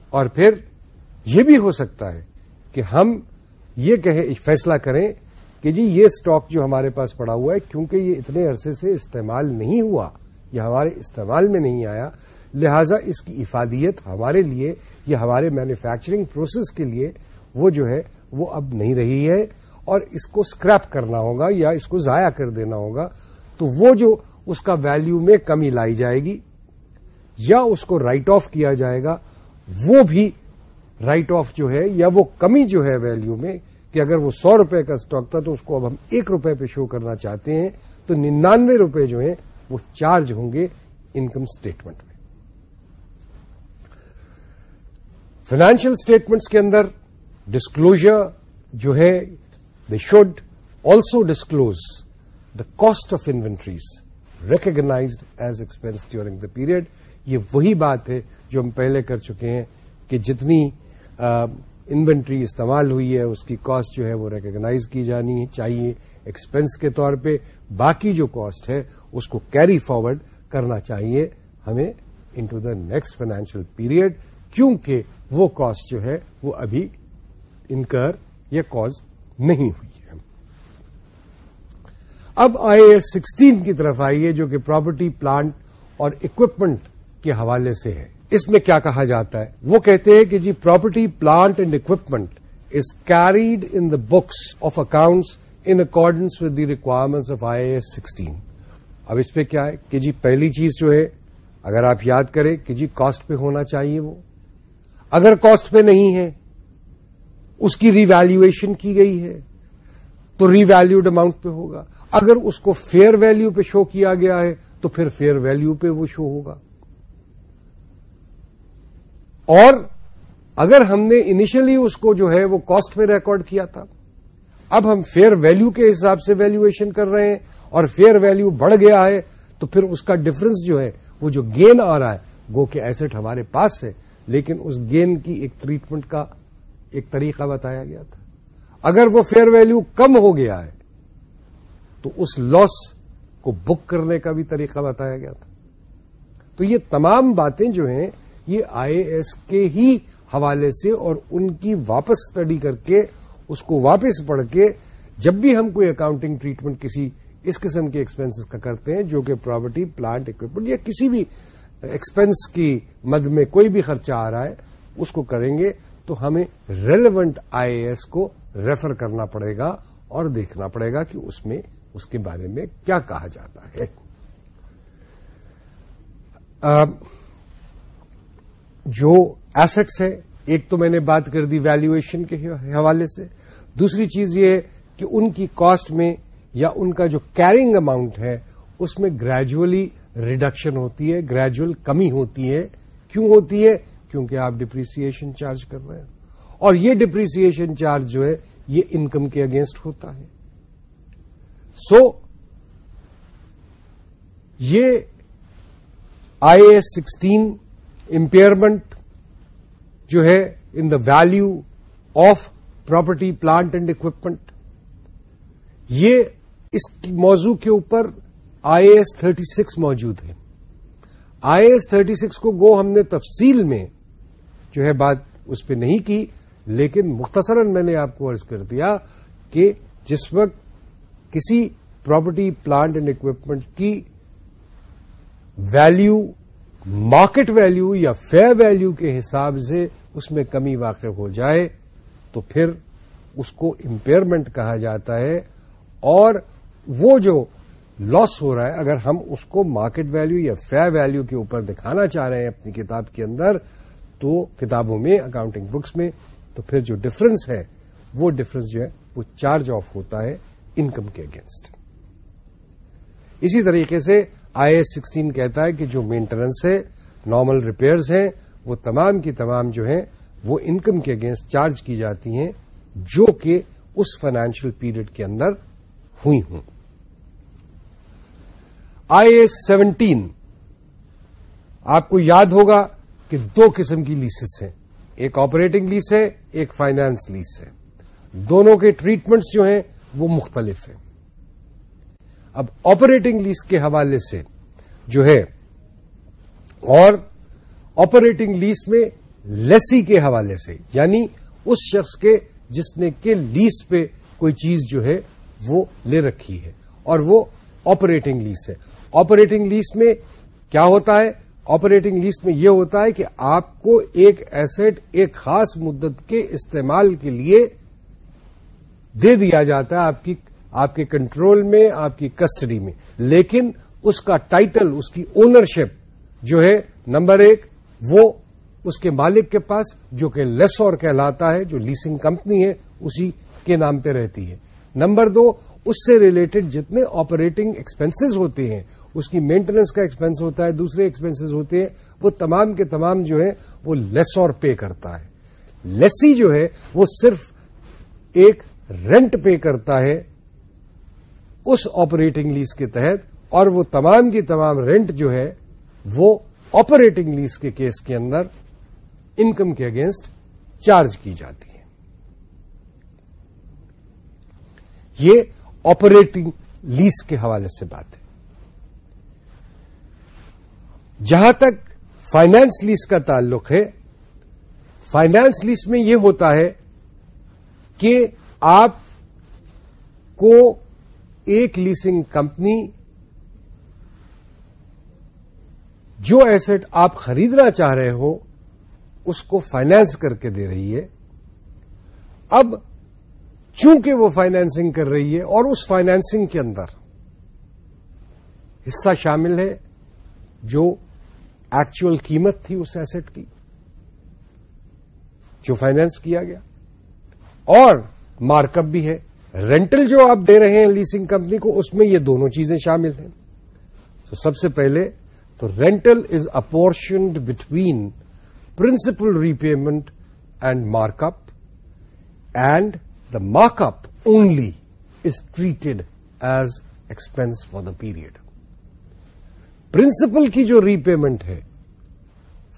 اور پھر یہ بھی ہو سکتا ہے کہ ہم یہ کہیں، فیصلہ کریں کہ جی یہ اسٹاک جو ہمارے پاس پڑا ہوا ہے، کیونکہ یہ اتنے عرصے سے استعمال نہیں ہوا یا ہمارے استعمال میں نہیں آیا، لہذا اس کی افادیت ہمارے لیے، یا ہمارے مینوفیکچرنگ پروسیس کے لیے وہ جو ہے، وہ اب نہیں رہی ہے۔ اور اس کو اسکریپ کرنا ہوگا یا اس کو ضائع کر دینا ہوگا، تو وہ جو اس کا ویلو میں کمی لائی جائے گی، یا اس کو رائٹ آف کیا جائے گا، وہ بھی رائٹ آف جو ہے، یا وہ کمی جو ہے ویلو میں، کہ اگر وہ سو روپے کا اسٹاک تھا تو اس کو اب ہم ایک روپے پہ شو کرنا چاہتے ہیں، تو ننانوے روپے جو ہیں وہ چارج ہوں گے انکم اسٹیٹمنٹ میں۔ فائنینشیل اسٹیٹمنٹس کے اندر ڈسکلوجر جو ہے they should also disclose the cost of inventories recognised as expense during the period یہ وہی بات ہے جو ہم پہلے کر چکے ہیں کہ جتنی انوینٹری استعمال ہوئی ہے، اس کی کاسٹ جو ہے وہ ریکگنائز کی جانی چاہیے ایکسپینس کے طور پہ۔ باقی جو کاسٹ ہے، اس کو کیری فارورڈ کرنا چاہیے ہمیں into the next financial period کیونکہ وہ کاسٹ جو ہے وہ ابھی انکر یا کاز نہیں ہوئی۔ ہے اب آئی ایس سکسٹین کی طرف آئیے جو کہ پراپرٹی پلانٹ اور اکوپمنٹ کے حوالے سے ہے۔ اس میں کیا کہا جاتا ہے؟ وہ کہتے ہیں کہ جی property plant and equipment is carried in the books of accounts in accordance with the requirements of I S sixteen اب اس پہ کیا ہے کہ جی پہلی چیز جو ہے، اگر آپ یاد کریں کہ جی کاسٹ پہ ہونا چاہیے وہ۔ اگر کاسٹ پہ نہیں ہے، اس کی ریویلویشن کی گئی ہے۔ تو ری ویلوڈ اماؤنٹ پہ ہوگا۔ اگر اس کو فیئر ویلو پہ شو کیا گیا ہے، تو پھر فیئر ویلو پہ وہ شو ہوگا۔ اور اگر ہم نے انیشلی اس کو جو ہے وہ کاسٹ میں ریکارڈ کیا تھا، اب ہم فیئر ویلو کے حساب سے ویلویشن کر رہے ہیں اور فیئر ویلو بڑھ گیا ہے، تو پھر اس کا ڈفرنس جو ہے وہ جو گین آ رہا ہے گو کے ایسٹ ہمارے پاس ہے، لیکن اس گین کی ایک ٹریٹمنٹ کا ایک طریقہ بتایا گیا تھا۔ اگر وہ فیئر ویلو کم ہو گیا ہے تو اس لاس کو بک کرنے کا بھی طریقہ بتایا گیا تھا۔ تو یہ تمام باتیں جو ہیں، یہ آئی ایس کے ہی حوالے سے اور ان کی واپس اسٹڈی کر کے، اس کو واپس پڑھ کے جب بھی ہم کوئی اکاؤنٹنگ ٹریٹمنٹ کسی اس قسم کے ایکسپینس کا کرتے ہیں، جو کہ پراپرٹی پلانٹ اکوپمنٹ یا کسی بھی ایکسپینس کی مد میں کوئی بھی خرچہ آ رہا ہے، اس کو کریں گے تو ہمیں ریلیونٹ آئی اے ایس کو ریفر کرنا پڑے گا اور دیکھنا پڑے گا کہ اس میں اس کے بارے میں کیا کہا جاتا ہے؟ جو ایسٹس ہے ایک تو میں نے بات کر دی ویلویشن کے حوالے سے۔ دوسری چیز یہ کہ ان کی کاسٹ میں یا ان کا جو کیرنگ اماؤنٹ ہے، اس میں گریجولی ریڈکشن ہوتی ہے گریجول کمی ہوتی ہے۔ کیوں ہوتی ہے؟ کیونکہ آپ ڈپریسیشن چارج کر رہے ہیں۔ اور یہ ڈپریسیشن چارج جو ہے، یہ انکم کے اگینسٹ ہوتا ہے۔ سو so, یہ آئی ایس سکسٹین امپیئرمنٹ جو ہے in the value of property plant and equipment یہ اس موضوع کے اوپر آئی ایس تھرٹی سکس موجود ہے۔ آئی ایس تھرٹی سکس کو گو ہم نے تفصیل میں جو ہے بات اس پہ نہیں کی لیکن مختصراً میں نے آپ کو عرض کر دیا کہ جس وقت کسی پراپرٹی، پلانٹ اینڈ اکوپمنٹ کی ویلو مارکیٹ ویلو یا فیئر ویلو کے حساب سے اس میں کمی واقع ہو جائے تو پھر اس کو امپیئرمنٹ کہا جاتا ہے اور وہ جو لاس ہو رہا ہے، اگر ہم اس کو مارکیٹ ویلو یا فیئر ویلو کے اوپر دکھانا چاہ رہے ہیں اپنی کتاب کے اندر تو کتابوں میں اکاؤنٹنگ بکس میں، تو پھر جو ڈفرنس ہے، وہ ڈفرنس جو ہے، وہ چارج آف ہوتا ہے۔ انکم کے اگینسٹ اسی طریقے سے آئی ایس سکسٹین کہتا ہے کہ جو مینٹیننس ہے، نارمل ریپیئرز ہیں، وہ تمام کی تمام جو ہیں، وہ انکم کے اگینسٹ چارج کی جاتی ہیں، جو کہ اس فائنینشیل پیریڈ کے اندر ہوئی ہوں۔ آئی ایس سیونٹین، آپ کو یاد ہوگا کہ دو قسم کی لیسز ہیں۔ ایک آپریٹنگ لیس ہے، ایک فائنانس لیس ہے۔ دونوں کے ٹریٹمنٹس جو ہیں وہ مختلف ہیں۔ اب آپریٹنگ لیس کے حوالے سے جو ہے، اور آپریٹنگ لیس میں لیسی کے حوالے سے یعنی اس شخص کے جس نے کہ لیس پہ کوئی چیز جو ہے وہ لے رکھی ہے، اور وہ آپریٹنگ لیس ہے۔ آپریٹنگ لیس میں کیا ہوتا ہے؟ آپریٹنگ لیس میں یہ ہوتا ہے کہ آپ کو ایک ایسٹ ایک خاص مدت کے استعمال کے لیے دے دیا جاتا ہے آپ کی، آپ کے کنٹرول میں، آپ کی کسٹڈی میں۔ لیکن اس کا ٹائٹل، اس کی اونرشپ جو ہے، نمبر ایک، وہ اس کے مالک کے پاس، جو کہ لیس اور کہلاتا ہے، جو لیسنگ کمپنی ہے، اسی کے نام پہ رہتی ہے۔ نمبر دو، اس سے ریلیٹڈ جتنے آپریٹنگ ایکسپینسز ہوتے ہیں، اس کی مینٹیننس کا ایکسپینس ہوتا ہے، دوسرے ایکسپینسز ہوتے ہیں، وہ تمام کے تمام جو ہے، وہ لیس اور پے کرتا ہے۔ لیسی جو ہے، وہ صرف ایک رینٹ پے کرتا ہے اس آپریٹنگ لیز کے تحت اور وہ تمام کی تمام رینٹ جو ہے وہ آپریٹنگ لیز کے کیس کے اندر انکم کے اگینسٹ چارج کی جاتی ہے۔ یہ آپریٹنگ لیز کے حوالے سے بات ہے۔ جہاں تک فائنانس لیز کا تعلق ہے فائنانس لیز میں یہ ہوتا ہے کہ آپ کو ایک لیسنگ کمپنی جو ایسٹ آپ خریدنا چاہ رہے ہو، اس کو فائنانس کر کے دے رہی ہے۔ اب چونکہ وہ فائنینسنگ کر رہی ہے اور اس فائنینسنگ کے اندر حصہ شامل ہے، جو ایکچوئل قیمت تھی اس ایسٹ کی، جو فائنینس کیا گیا۔ اور مارک اپ بھی ہے۔ رینٹل جو آپ دے رہے ہیں لیسنگ کمپنی کو، اس میں یہ دونوں چیزیں شامل ہیں۔ تو سب سے پہلے تو rental is apportioned between principal repayment and mark up and the mark up only is treated as expense for the period. Principal کی جو ری پیمنٹ ہے،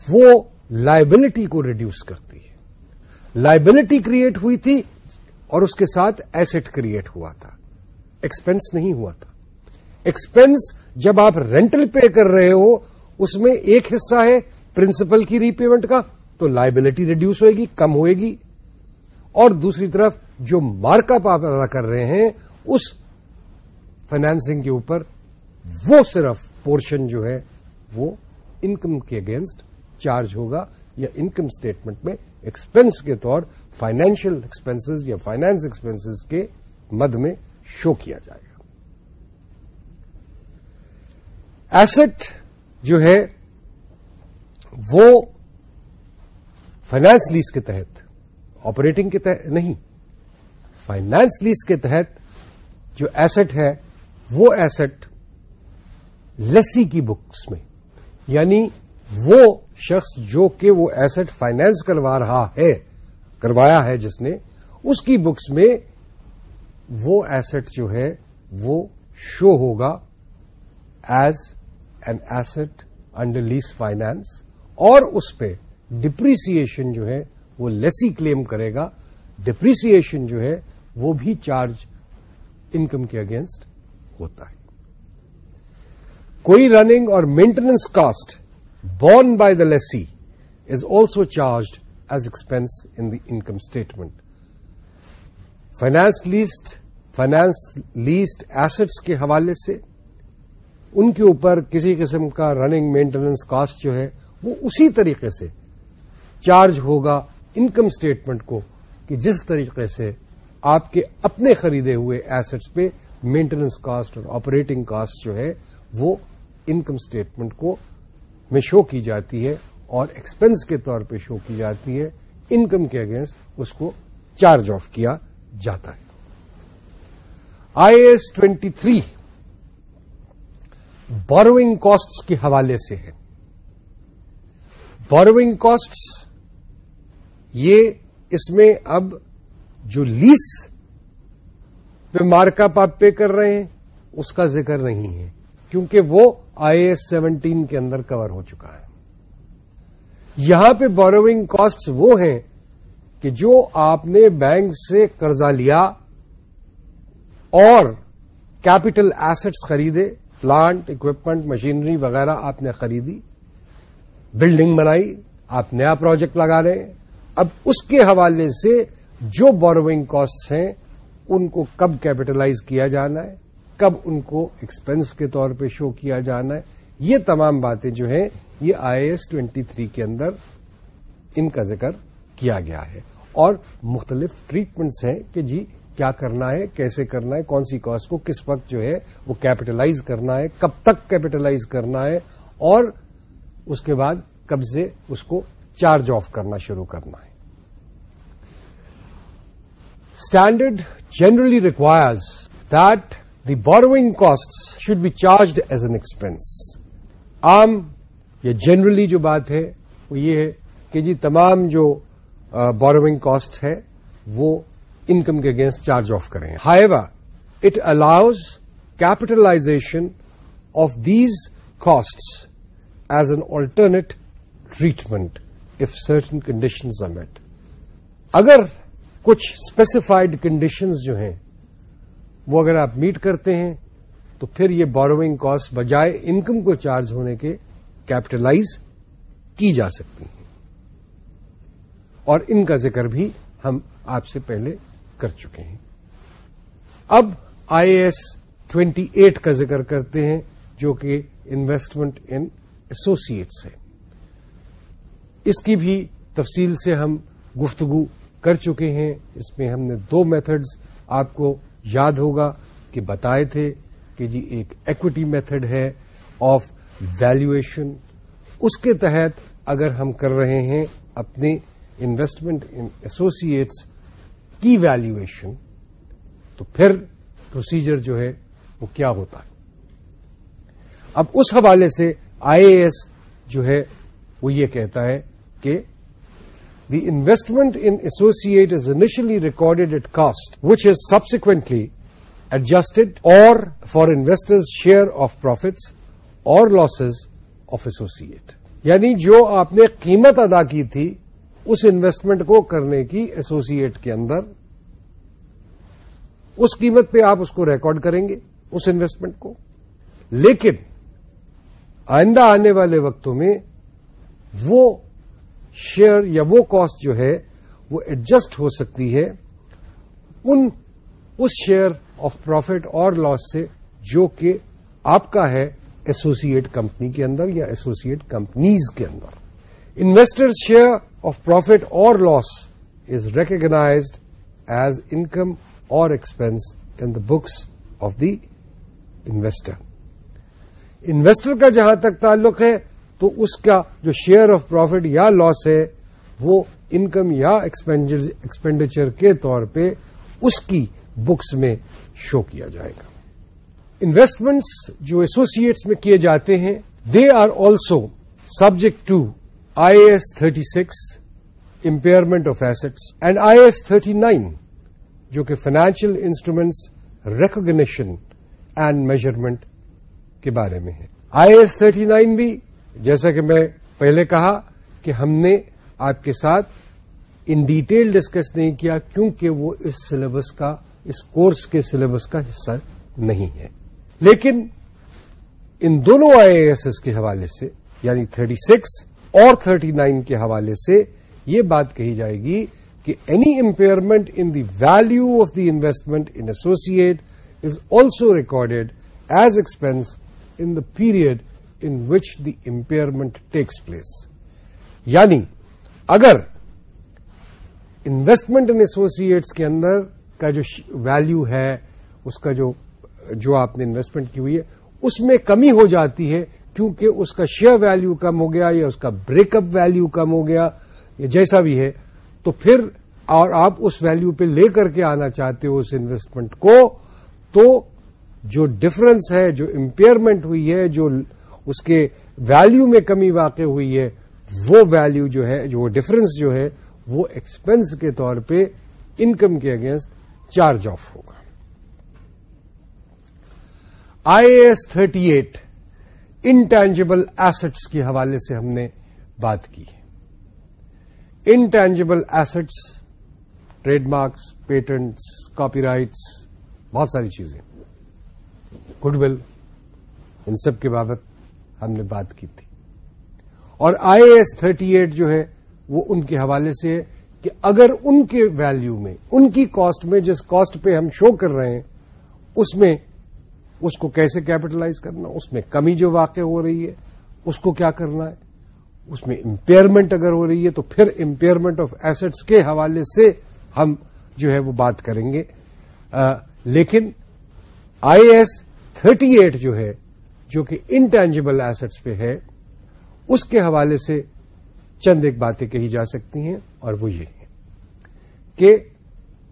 وہ لائبلٹی کو ریڈیوس کرتی ہے۔ لائبلٹی کریٹ ہوئی تھی اور اس کے ساتھ ایسٹ کریٹ ہوا تھا۔ ایکسپینس نہیں ہوا تھا۔ ایکسپینس جب آپ رینٹل پے کر رہے ہو، اس میں ایک حصہ ہے پرنسپل کی ری پیمنٹ کا، تو لائبلٹی ریڈیوس ہوئے گی، کم ہوئے گی۔ اور دوسری طرف جو مارک اپ آپ ادا کر رہے ہیں، اس فائنانسنگ کے اوپر وہ صرف پورشن جو ہے، وہ انکم کے اگینسٹ چارج ہوگا یا انکم اسٹیٹمنٹ میں ایکسپینس کے طور فائنینشیل ایکسپینسز یا فائنانس ایکسپینسز کے مد میں شو کیا جائے گا۔ ایسٹ جو ہے وہ فائنانس لیز کے تحت آپریٹنگ کے تحت نہیں۔ فائنانس لیز کے تحت جو ایسٹ ہے، وہ ایسٹ لسی کی بکس میں۔ یعنی وہ شخص جو کہ وہ ایسٹ فائنانس کروا رہا ہے کروایا ہے جس نے، اس کی بکس میں وہ ایسٹ جو ہے، وہ شو ہوگا as an asset under lease finance اور اس پہ ڈپریسیشن جو ہے، وہ لیسی کلیم کرے گا۔ ڈپریسیشن جو ہے، وہ بھی چارج انکم کے اگینسٹ ہوتا ہے۔ کوئی رننگ اور maintenance cost borne by the lessee is also charged as expense in the income statement finance leased finance leased assets کے حوالے سے ان کے اوپر کسی قسم کا رننگ مینٹیننس کاسٹ جو ہے وہ اسی طریقے سے چارج ہوگا انکم اسٹیٹمنٹ کو کہ جس طریقے سے آپ کے اپنے خریدے ہوئے ایسٹس پہ مینٹیننس کاسٹ اور آپریٹنگ کاسٹ جو ہے وہ انکم اسٹیٹمنٹ کو میں شو کی جاتی ہے اور ایکسپنس کے طور پہ شو کی جاتی ہے انکم کے اگینسٹ اس کو چارج آف کیا جاتا ہے۔ I S twenty three borrowing cost کے حوالے سے ہے۔ بوروئنگ کاسٹ یہ اس میں اب جو لیس پہ مارک اپ آپ پے کر رہے ہیں، اس کا ذکر نہیں ہے، کیونکہ وہ آئی ایس سیونٹین کے اندر کور ہو چکا ہے۔ یہاں پہ بوروئنگ کاسٹ وہ ہیں کہ جو آپ نے بینک سے قرضہ لیا اور کیپٹل ایسٹس خریدے پلانٹ اکوپمنٹ مشینری وغیرہ آپ نے خریدی بلڈنگ بنائی، آپ نیا پروجیکٹ لگا رہے ہیں۔ اب اس کے حوالے سے جو بوروئنگ کاسٹ ہیں، ان کو کب کیپٹلائز کیا جانا ہے؟ کب ان کو ایکسپینس کے طور پہ شو کیا جانا ہے؟ یہ تمام باتیں جو ہیں، یہ آئی ایس ٹوینٹی تھری کے اندر ان کا ذکر کیا گیا ہے۔ اور مختلف ٹریٹمنٹس ہیں کہ جی کیا کرنا ہے، کیسے کرنا ہے، کون سی کاسٹ کو کس وقت جو ہے وہ کیپٹلائز کرنا ہے، کب تک کیپٹلائز کرنا ہے، اور اس کے بعد کب سے اس کو چارج آف کرنا شروع کرنا ہے۔ Standard generally requires that the borrowing cost should be charged as an expense عام یا جنرلی جو بات ہے وہ یہ ہے کہ جی تمام جو بوروئنگ کاسٹ ہے وہ انکم کے اگینسٹ چارج آف کریں۔ However it allows capitalisation of these cost as an alternate treatment if certain conditions are met اگر کچھ اسپیسیفائڈ کنڈیشنز جو ہیں وہ اگر آپ میٹ کرتے ہیں تو پھر یہ بوروئنگ کاسٹ بجائے انکم کو چارج ہونے کے کیپٹلائز کی جا سکتی ہیں۔ اور ان کا ذکر بھی ہم آپ سے پہلے کر چکے ہیں۔ اب آئی ایس ٹوینٹی ایٹ کا ذکر کرتے ہیں جو کہ انویسٹمنٹ ان ایسوسیٹس ہے۔ اس کی بھی تفصیل سے ہم گفتگو کر چکے ہیں۔ اس میں ہم نے دو میتھڈز آپ کو یاد ہوگا کہ بتائے تھے۔ کہ جی ایک ایکوٹی میتھڈ ہے آف ویلویشن اس کے تحت اگر ہم کر رہے ہیں اپنے انویسٹمنٹ ان ایسوسیٹس کی ویلویشن تو پھر پروسیجر جو ہے وہ کیا ہوتا ہے؟ اب اس حوالے سے آئی اے ایس جو ہے وہ یہ کہتا ہے کہ the investment in associate is initially recorded at cost which is subsequently adjusted اور for investors share of profits or losses of associate یعنی جو آپ نے قیمت ادا کی تھی اس انویسٹمنٹ کو کرنے کی ایسوسیٹ کے اندر، اس قیمت پہ آپ اس کو ریکارڈ کریں گے، اس انویسٹمنٹ کو۔ لیکن آئندہ آنے والے وقتوں میں وہ شیئر یا وہ کاسٹ جو ہے وہ ایڈجسٹ ہو سکتی ہے۔ ان، اس شیئر آف پروفٹ اور لاس سے جو کہ آپ کا ہے ایسوسیٹ کمپنی کے اندر یا ایسوسیٹ کمپنیز کے اندر۔ انویسٹر شیئر آف پروفٹ اور loss is recognised as income اور expense in the books of the investor investor کا جہاں تک تعلق ہے تو اس کا جو شیئر آف پروفٹ یا لاس ہے وہ انکم یا ایکسپینڈیچر کے طور پہ اس کی بکس میں شو کیا جائے گا۔ انویسٹمنٹس جو ایسوسیٹس میں کیے جاتے ہیں they are also subject to I S thirty six impairment of assets and I S thirty nine جو کہ financial instruments recognition and measurement کے بارے میں ہے آئی ایس تھرٹی نائن بھی، جیسا کہ میں پہلے کہا کہ ہم نے آپ کے ساتھ ان ڈیٹیل ڈسکس نہیں کیا، کیونکہ وہ اس سلیبس کا اس کورس کے سلیبس کا حصہ نہیں ہے۔ لیکن ان دونوں آئی اے ایس ایس کے حوالے سے یعنی تھرٹی سکس اور تھرٹی نائن کے حوالے سے یہ بات کہی جائے گی کہ any impairment in the value of the investment in associate is also recorded as expense in the period in which the impairment takes place یعنی اگر انویسٹمنٹ ان ایسوسیٹس کے اندر کا جو ویلو ہے، اس کا جو جو آپ نے انویسٹمنٹ کی ہوئی ہے، اس میں کمی ہو جاتی ہے کیونکہ اس کا شیئر ویلو کم ہو گیا یا اس کا بریک اپ ویلو کم ہو گیا، یا جیسا بھی ہے۔ تو پھر اور آپ اس ویلو پہ لے کر کے آنا چاہتے ہو اس انویسٹمنٹ کو، تو جو ڈفرنس ہے، جو امپیئرمنٹ ہوئی ہے، جو اس کے ویلو میں کمی واقع ہوئی ہے، وہ ویلو جو ہے، جو ڈفرنس جو ہے، وہ ایکسپینس کے طور پہ انکم کے اگینسٹ چارج آف ہوگا۔ I A S thirty eight intangible assets کے حوالے سے ہم نے بات کی۔ Intangible assets trademarks patents, copyrights, بہت ساری چیزیں۔ گڈ ول، ان سب کے بابت ہم نے بات کی تھی۔ اور آئی ایس تھرٹی ایٹ جو ہے، وہ ان کے حوالے سے ہے۔ کہ اگر ان کے ویلو میں ان کی کاسٹ میں جس کاسٹ پہ ہم شو کر رہے ہیں اس میں اس کو کیسے کیپٹلائز کرنا؟ اس میں کمی جو واقع ہو رہی ہے اس کو کیا کرنا ہے؟ اس میں امپیئرمنٹ اگر ہو رہی ہے تو پھر امپیئرمنٹ آف ایسٹس کے حوالے سے ہم جو ہے وہ بات کریں گے۔ آ, لیکن آئی ایس تھرٹی ایٹ جو ہے جو کہ انٹینجبل ایسٹس پہ ہے اس کے حوالے سے چند ایک باتیں کہی جا سکتی ہیں اور وہ یہ ہے کہ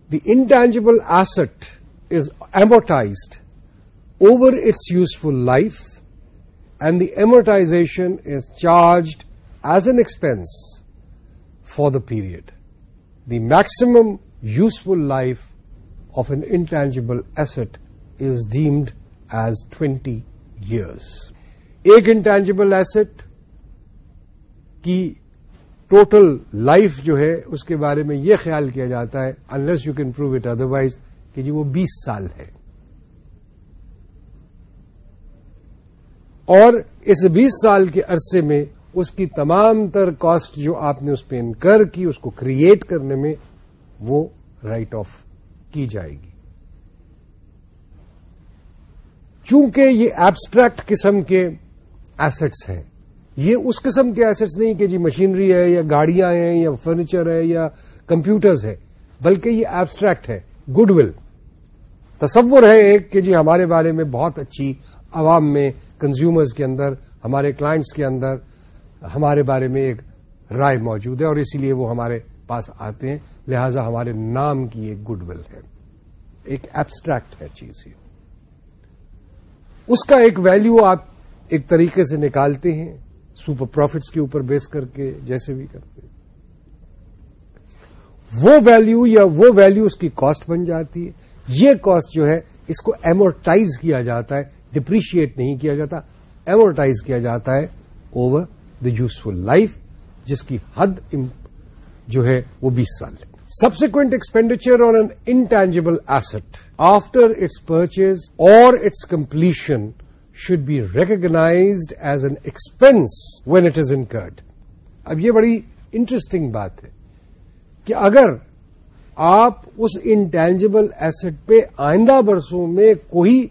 the intangible asset is amortised over its useful life and the amortisation is charged as an expense for the period the maximum useful life of an intangible asset is deemed as twenty years ایک انٹینجبل ایسٹ کی ٹوٹل لائف جو ہے اس کے بارے میں یہ خیال کیا جاتا ہے unless you can prove it otherwise کہ جی وہ بیس سال ہے۔ اور اس بیس سال کے عرصے میں اس کی تمام تر کاسٹ جو آپ نے اس پہ انکر کی، اس کو کریٹ کرنے میں وہ رائٹ آف کی جائے گی۔ چونکہ یہ ایبسٹریکٹ قسم کے ایسٹس ہیں۔ یہ اس قسم کے ایسٹس نہیں کہ جی مشینری ہے یا گاڑیاں ہیں یا فرنیچر ہے یا کمپیوٹرز ہے، بلکہ یہ ایبسٹریکٹ ہے گڈ ول تصور ہے ایک کہ جی ہمارے بارے میں بہت اچھی عوام میں کنزیومرز کے اندر، ہمارے کلائنٹس کے اندر ہمارے بارے میں ایک رائے موجود ہے اور اسی لیے وہ ہمارے پاس آتے ہیں۔ لہذا ہمارے نام کی ایک گڈ ول ہے۔ ایک ایبسٹریکٹ ہے چیز یہ۔ اس کا ایک ویلو آپ ایک طریقے سے نکالتے ہیں۔ سپر پروفٹس کے اوپر بیس کر کے جیسے بھی کرتے وہ ویلو یا وہ ویلو اس کی کاسٹ بن جاتی ہے۔ یہ کاسٹ جو ہے، اس کو ایمورٹائز کیا جاتا ہے۔ ڈپریشیٹ نہیں کیا جاتا۔ ایمورٹائز کیا جاتا ہے اوور دا یوزفل لائف جس کی حد جو ہے وہ بیس سال ہے۔ Subsequent expenditure on an intangible asset after its purchase or its completion should be recognised as an expense when it is incurred اب یہ بڑی انٹرسٹنگ بات ہے کہ اگر آپ اس انٹینجبل ایسٹ پہ آئندہ برسوں میں کوئی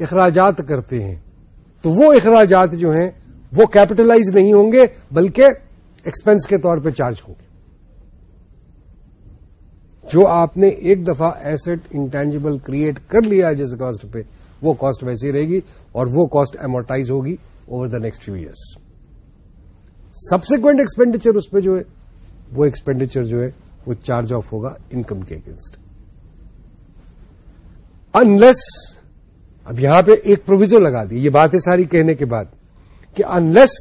اخراجات کرتے ہیں، تو وہ اخراجات جو ہیں وہ کیپٹلائز نہیں ہوں گے، بلکہ ایکسپینس کے طور پہ چارج ہوں گے۔ جو آپ نے ایک دفعہ ایسٹ انٹینجبل کریٹ کر لیا جس کاسٹ پہ وہ کاسٹ ویسی رہے گی اور وہ کاسٹ ایمورٹائز ہوگی over the next few years subsequent expenditure اس پہ جو ہے، وہ ایکسپینڈیچر جو ہے، وہ چارج آف ہوگا انکم کے اگینسٹ انلیس اب یہاں پہ ایک پروویژو لگا دی، یہ باتیں ساری کہنے کے بعد کہ unless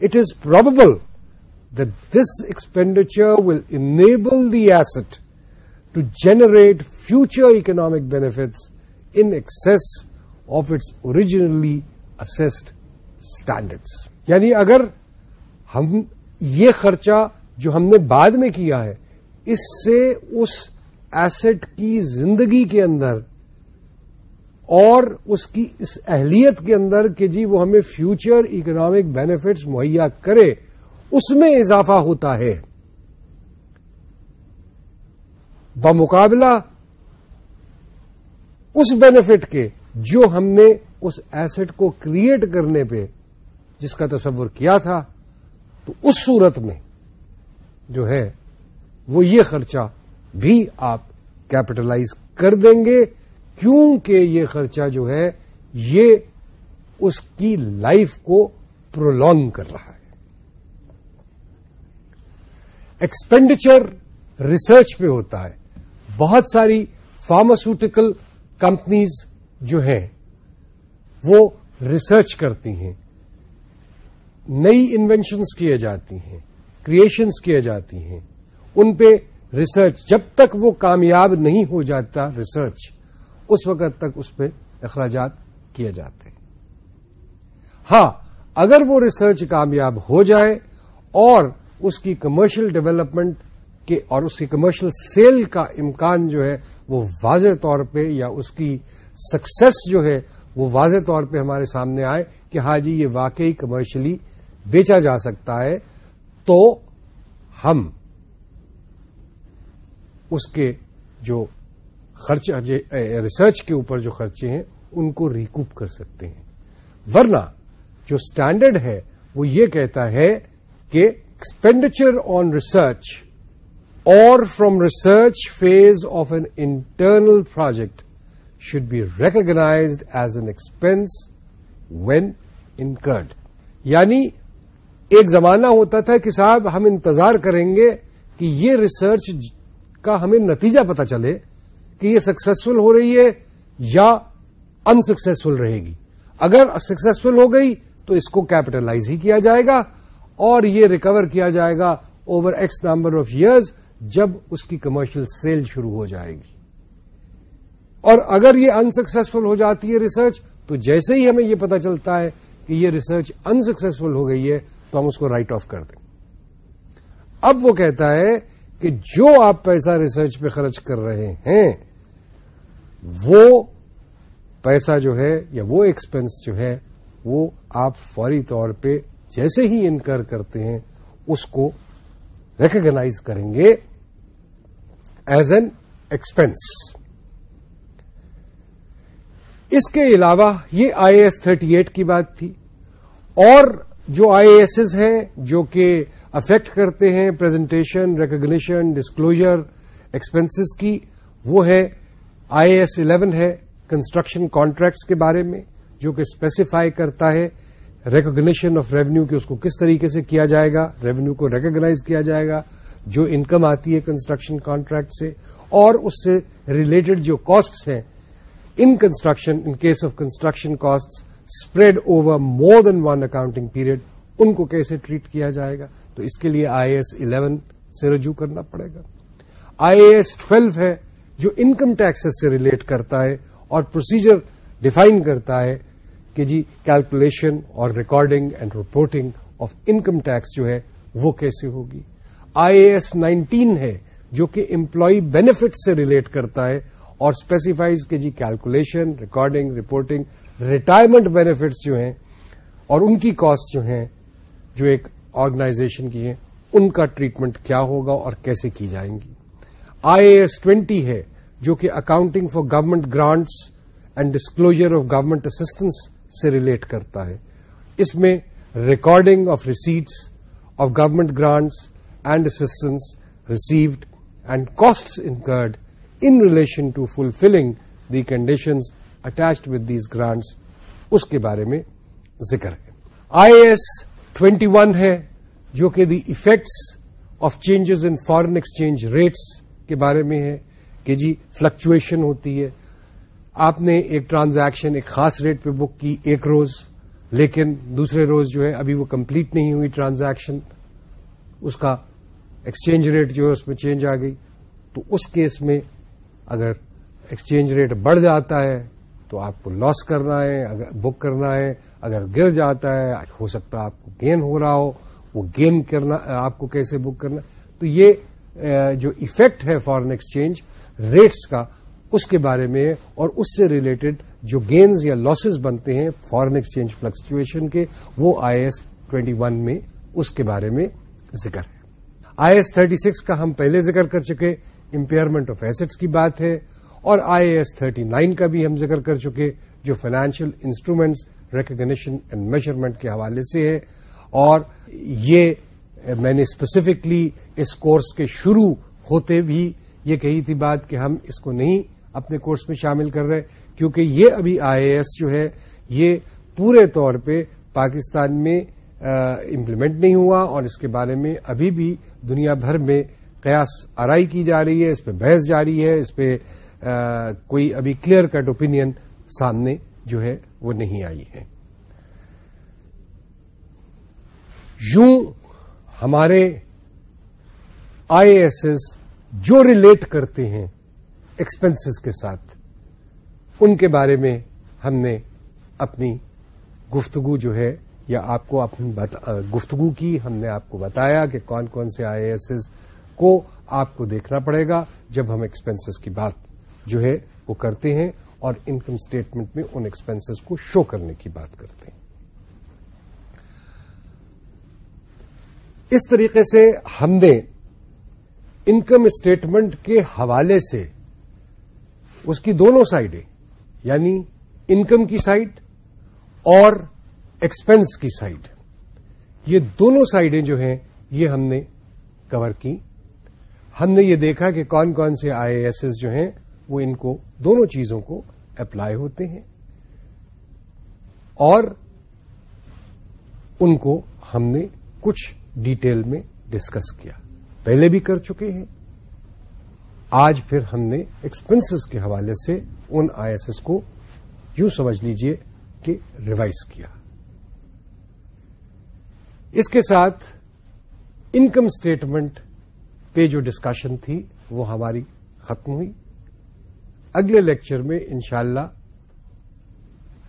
it is probable this expenditure will enable the asset to generate future economic benefits in excess of its originally assessed standards یعنی اگر ہم یہ خرچہ جو ہم نے بعد میں کیا ہے، اس سے اس ایسٹ کی زندگی کے اندر اور اس کی اس اہلیت کے اندر کہ جی وہ ہمیں فیوچر اکنامک بینیفٹس مہیا کرے، اس میں اضافہ ہوتا ہے۔ بمقابلہ اس بینیفٹ کے جو ہم نے اس ایسٹ کو کریٹ کرنے پہ جس کا تصور کیا تھا، تو اس صورت میں جو ہے، وہ یہ خرچہ بھی آپ کیپٹلائز کر دیں گے، کیونکہ یہ خرچہ جو ہے، یہ اس کی لائف کو پرولونگ کر رہا ہے۔ ایکسپینڈیچر ریسرچ پہ ہوتا ہے۔ بہت ساری فارماسوٹیکل کمپنیز جو ہیں وہ ریسرچ کرتی ہیں، نئی انوینشنس کیے جاتی ہیں کریشنس کیے جاتی ہیں۔ ان پہ ریسرچ جب تک وہ کامیاب نہیں ہو جاتا ریسرچ اس وقت تک اس پہ اخراجات کیے جاتے۔ ہاں اگر وہ ریسرچ کامیاب ہو جائے اور اس کی کمرشل ڈیولپمنٹ کے اور اس کی کمرشل سیل کا امکان جو ہے وہ واضح طور پہ یا اس کی سکسیس جو ہے وہ واضح طور پہ ہمارے سامنے آئے کہ ہاں جی یہ واقعی کمرشلی بیچا جا سکتا ہے۔ تو ہم اس کے جو خرچ ریسرچ کے اوپر جو خرچے ہیں، ان کو ریکوپ کر سکتے ہیں۔ ورنہ جو اسٹینڈرڈ ہے، وہ یہ کہتا ہے کہ expenditure on research or from research phase of an internal project should be recognised as an expense when incurred یعنی ایک زمانہ ہوتا تھا کہ صاحب ہم انتظار کریں گے کہ یہ ریسرچ کا ہمیں نتیجہ پتا چلے کہ یہ سکسیسفل ہو رہی ہے یا انسکسیسفل رہے گی۔ اگر سکسیسفل ہو گئی تو اس کو کیپٹلائز ہی کیا جائے گا اور یہ ریکور کیا جائے گا over X number of years جب اس کی کمرشل سیل شروع ہو جائے گی۔ اور اگر یہ انسکسیسفل ہو جاتی ہے ریسرچ تو جیسے ہی ہمیں یہ پتا چلتا ہے کہ یہ ریسرچ انسکسیسفل ہو گئی ہے، تو ہم اس کو رائٹ آف کر دیں۔ اب وہ کہتا ہے کہ جو آپ پیسہ ریسرچ پہ خرچ کر رہے ہیں، وہ پیسہ جو ہے یا وہ ایکسپنس جو ہے، وہ آپ فوری طور پہ جیسے ہی انکر کرتے ہیں، اس کو ریکگناز کریں گے ایز این ایکسپینس اس کے علاوہ یہ آئی ایس تھرٹی ایٹ کی بات تھی۔ اور جو آئی ایس ہیں جو کہ افیکٹ کرتے ہیں پریزنٹیشن، ریکگنیشن، ڈسکلوجر ایکسپینسز کی، وہ ہے آئی ایس الیون ہے کنسٹرکشن کانٹریکٹس کے بارے میں، جو کہ اسپیسیفائی کرتا ہے ریکگنیشن آف ریونیو کہ اس کو کس طریقے سے کیا جائے گا، ریونیو کو ریکگناز کیا جائے گا، جو انکم آتی ہے کنسٹرکشن کانٹریکٹ سے، اور اس سے ریلیٹڈ جو کاسٹس ہیں in construction in case of construction cost spread over more than one accounting period ان کو کیسے ٹریٹ کیا جائے گا تو اس کے لیے آئی ایس الیون سے رجوع کرنا پڑے گا آئی ایس ٹویلو ہے جو انکم ٹیکسز سے ریلیٹ کرتا ہے اور پروسیجر ڈیفائن کرتا ہے کہ جی کیلکولیشن اور recording and reporting of income tax جو ہے وہ کیسے ہوگی آئی ایس نائنٹین ہے جو کہ امپلائی بینیفٹ سے ریلیٹ کرتا ہے اور اسپیسیفائز کہ جی calculation recording reporting retirement benefits جو ہیں اور ان کی کاسٹ جو ہیں جو ایک آرگنائزیشن کی ہیں، ان کا ٹریٹمنٹ کیا ہوگا اور کیسے کی جائیں گی؟ آئی اے ایس ٹوینٹی ہے، جو کہ accounting for government grants and disclosure of government assistance سے ریلیٹ کرتا ہے۔ اس میں recording of receipts of government grants and assistance received and cost incurred in relation to fulfilling the conditions attached with these grants اس کے بارے میں ذکر ہے آئی ایس ٹوینٹی ون ہے جو کہ the effects of changes in foreign exchange rates کے بارے میں ہے کہ جی فلکچویشن ہوتی ہے آپ نے ایک ٹرانزیکشن ایک خاص ریٹ پہ بک کی ایک روز لیکن دوسرے روز جو ہے ابھی وہ کمپلیٹ نہیں ہوئی ٹرانزیکشن اس کا ایکسچینج ریٹ جو ہے اس میں چینج آ گئی تو اس کیس میں اگر ایکسچینج ریٹ بڑھ جاتا ہے تو آپ کو لاس کرنا ہے، اگر بک کرنا ہے، اگر گر جاتا ہے، ہو سکتا ہے آپ کو گین ہو رہا ہو، وہ گین کرنا، آپ کو کیسے بک کرنا؟ تو یہ جو ایفیکٹ ہے فارن ایکسچینج ریٹس کا، اس کے بارے میں اور اس سے ریلیٹڈ جو گینز یا لاسز بنتے ہیں فارن ایکسچینج فلکچویشن کے، وہ آئی ایس ٹوینٹی ون میں، اس کے بارے میں ذکر ہے۔ آئی ایس تھرٹی سکس کا ہم پہلے ذکر کر چکے امپیئرمنٹ آف ایسٹس کی بات ہے، اور آئی ایس تھرٹی نائن کا بھی ہم ذکر کر چکے، جو financial instruments recognition and measurement کے حوالے سے ہے۔ اور یہ میں نے اسپیسیفکلی اس کورس کے شروع ہوتے بھی یہ کہی تھی بات کہ ہم اس کو نہیں اپنے کورس میں شامل کر رہے، کیونکہ یہ ابھی آئی اے ایس جو ہے، یہ پورے طور پہ پاکستان میں امپلیمنٹ نہیں ہوا اور اس کے بارے میں ابھی بھی دنیا بھر میں قیاس آرائی کی جا رہی ہے، اس پہ بحث جاری ہے، اس پہ کوئی ابھی کلیئر کٹ اوپینئن سامنے جو ہے وہ نہیں آئی ہے۔ یوں ہمارے آئی ایس ایس جو ریلیٹ کرتے ہیں ایکسپنسز کے ساتھ، ان کے بارے میں ہم نے اپنی گفتگو جو ہے، یا آپ کو اپنی گفتگو کی، ہم نے آپ کو بتایا کہ کون کون سے آئی ایس ایس کو آپ کو دیکھنا پڑے گا جب ہم ایکسپنسز کی بات جو ہے وہ کرتے ہیں اور انکم اسٹیٹمنٹ میں ان ایکسپنسز کو شو کرنے کی بات کرتے ہیں۔ اس طریقے سے ہم نے انکم اسٹیٹمنٹ کے حوالے سے اس کی دونوں سائڈیں یعنی انکم کی سائڈ اور ایکسپینس کی سائڈ یہ دونوں سائڈیں جو ہیں، یہ ہم نے کور کی۔ ہم نے یہ دیکھا کہ کون کون سے آئی ایس ایس جو ہیں، وہ ان کو دونوں چیزوں کو اپلائی ہوتے ہیں۔ اور ان کو ہم نے کچھ ڈیٹیل میں ڈسکس کیا۔ پہلے بھی کر چکے ہیں۔ آج پھر ہم نے ایکسپنسز کے حوالے سے ان آئی ایس ایس کو یوں سمجھ لیجیے کہ ریوائز کیا۔ اس کے ساتھ انکم اسٹیٹمنٹ پہ جو ڈسکشن تھی وہ ہماری ختم ہوئی۔ اگلے لیکچر میں انشاءاللہ اللہ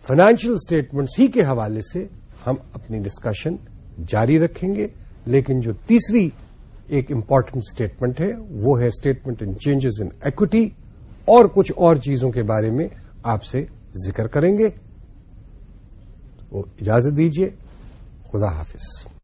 فائنینشیل اسٹیٹمنٹس ہی کے حوالے سے ہم اپنی ڈسکشن جاری رکھیں گے۔ لیکن جو تیسری ایک امپورٹنٹ اسٹیٹمنٹ ہے، وہ ہے statement in changes in equity اور کچھ اور چیزوں کے بارے میں آپ سے ذکر کریں گے۔ وہ اجازت دیجیے خدا حافظ۔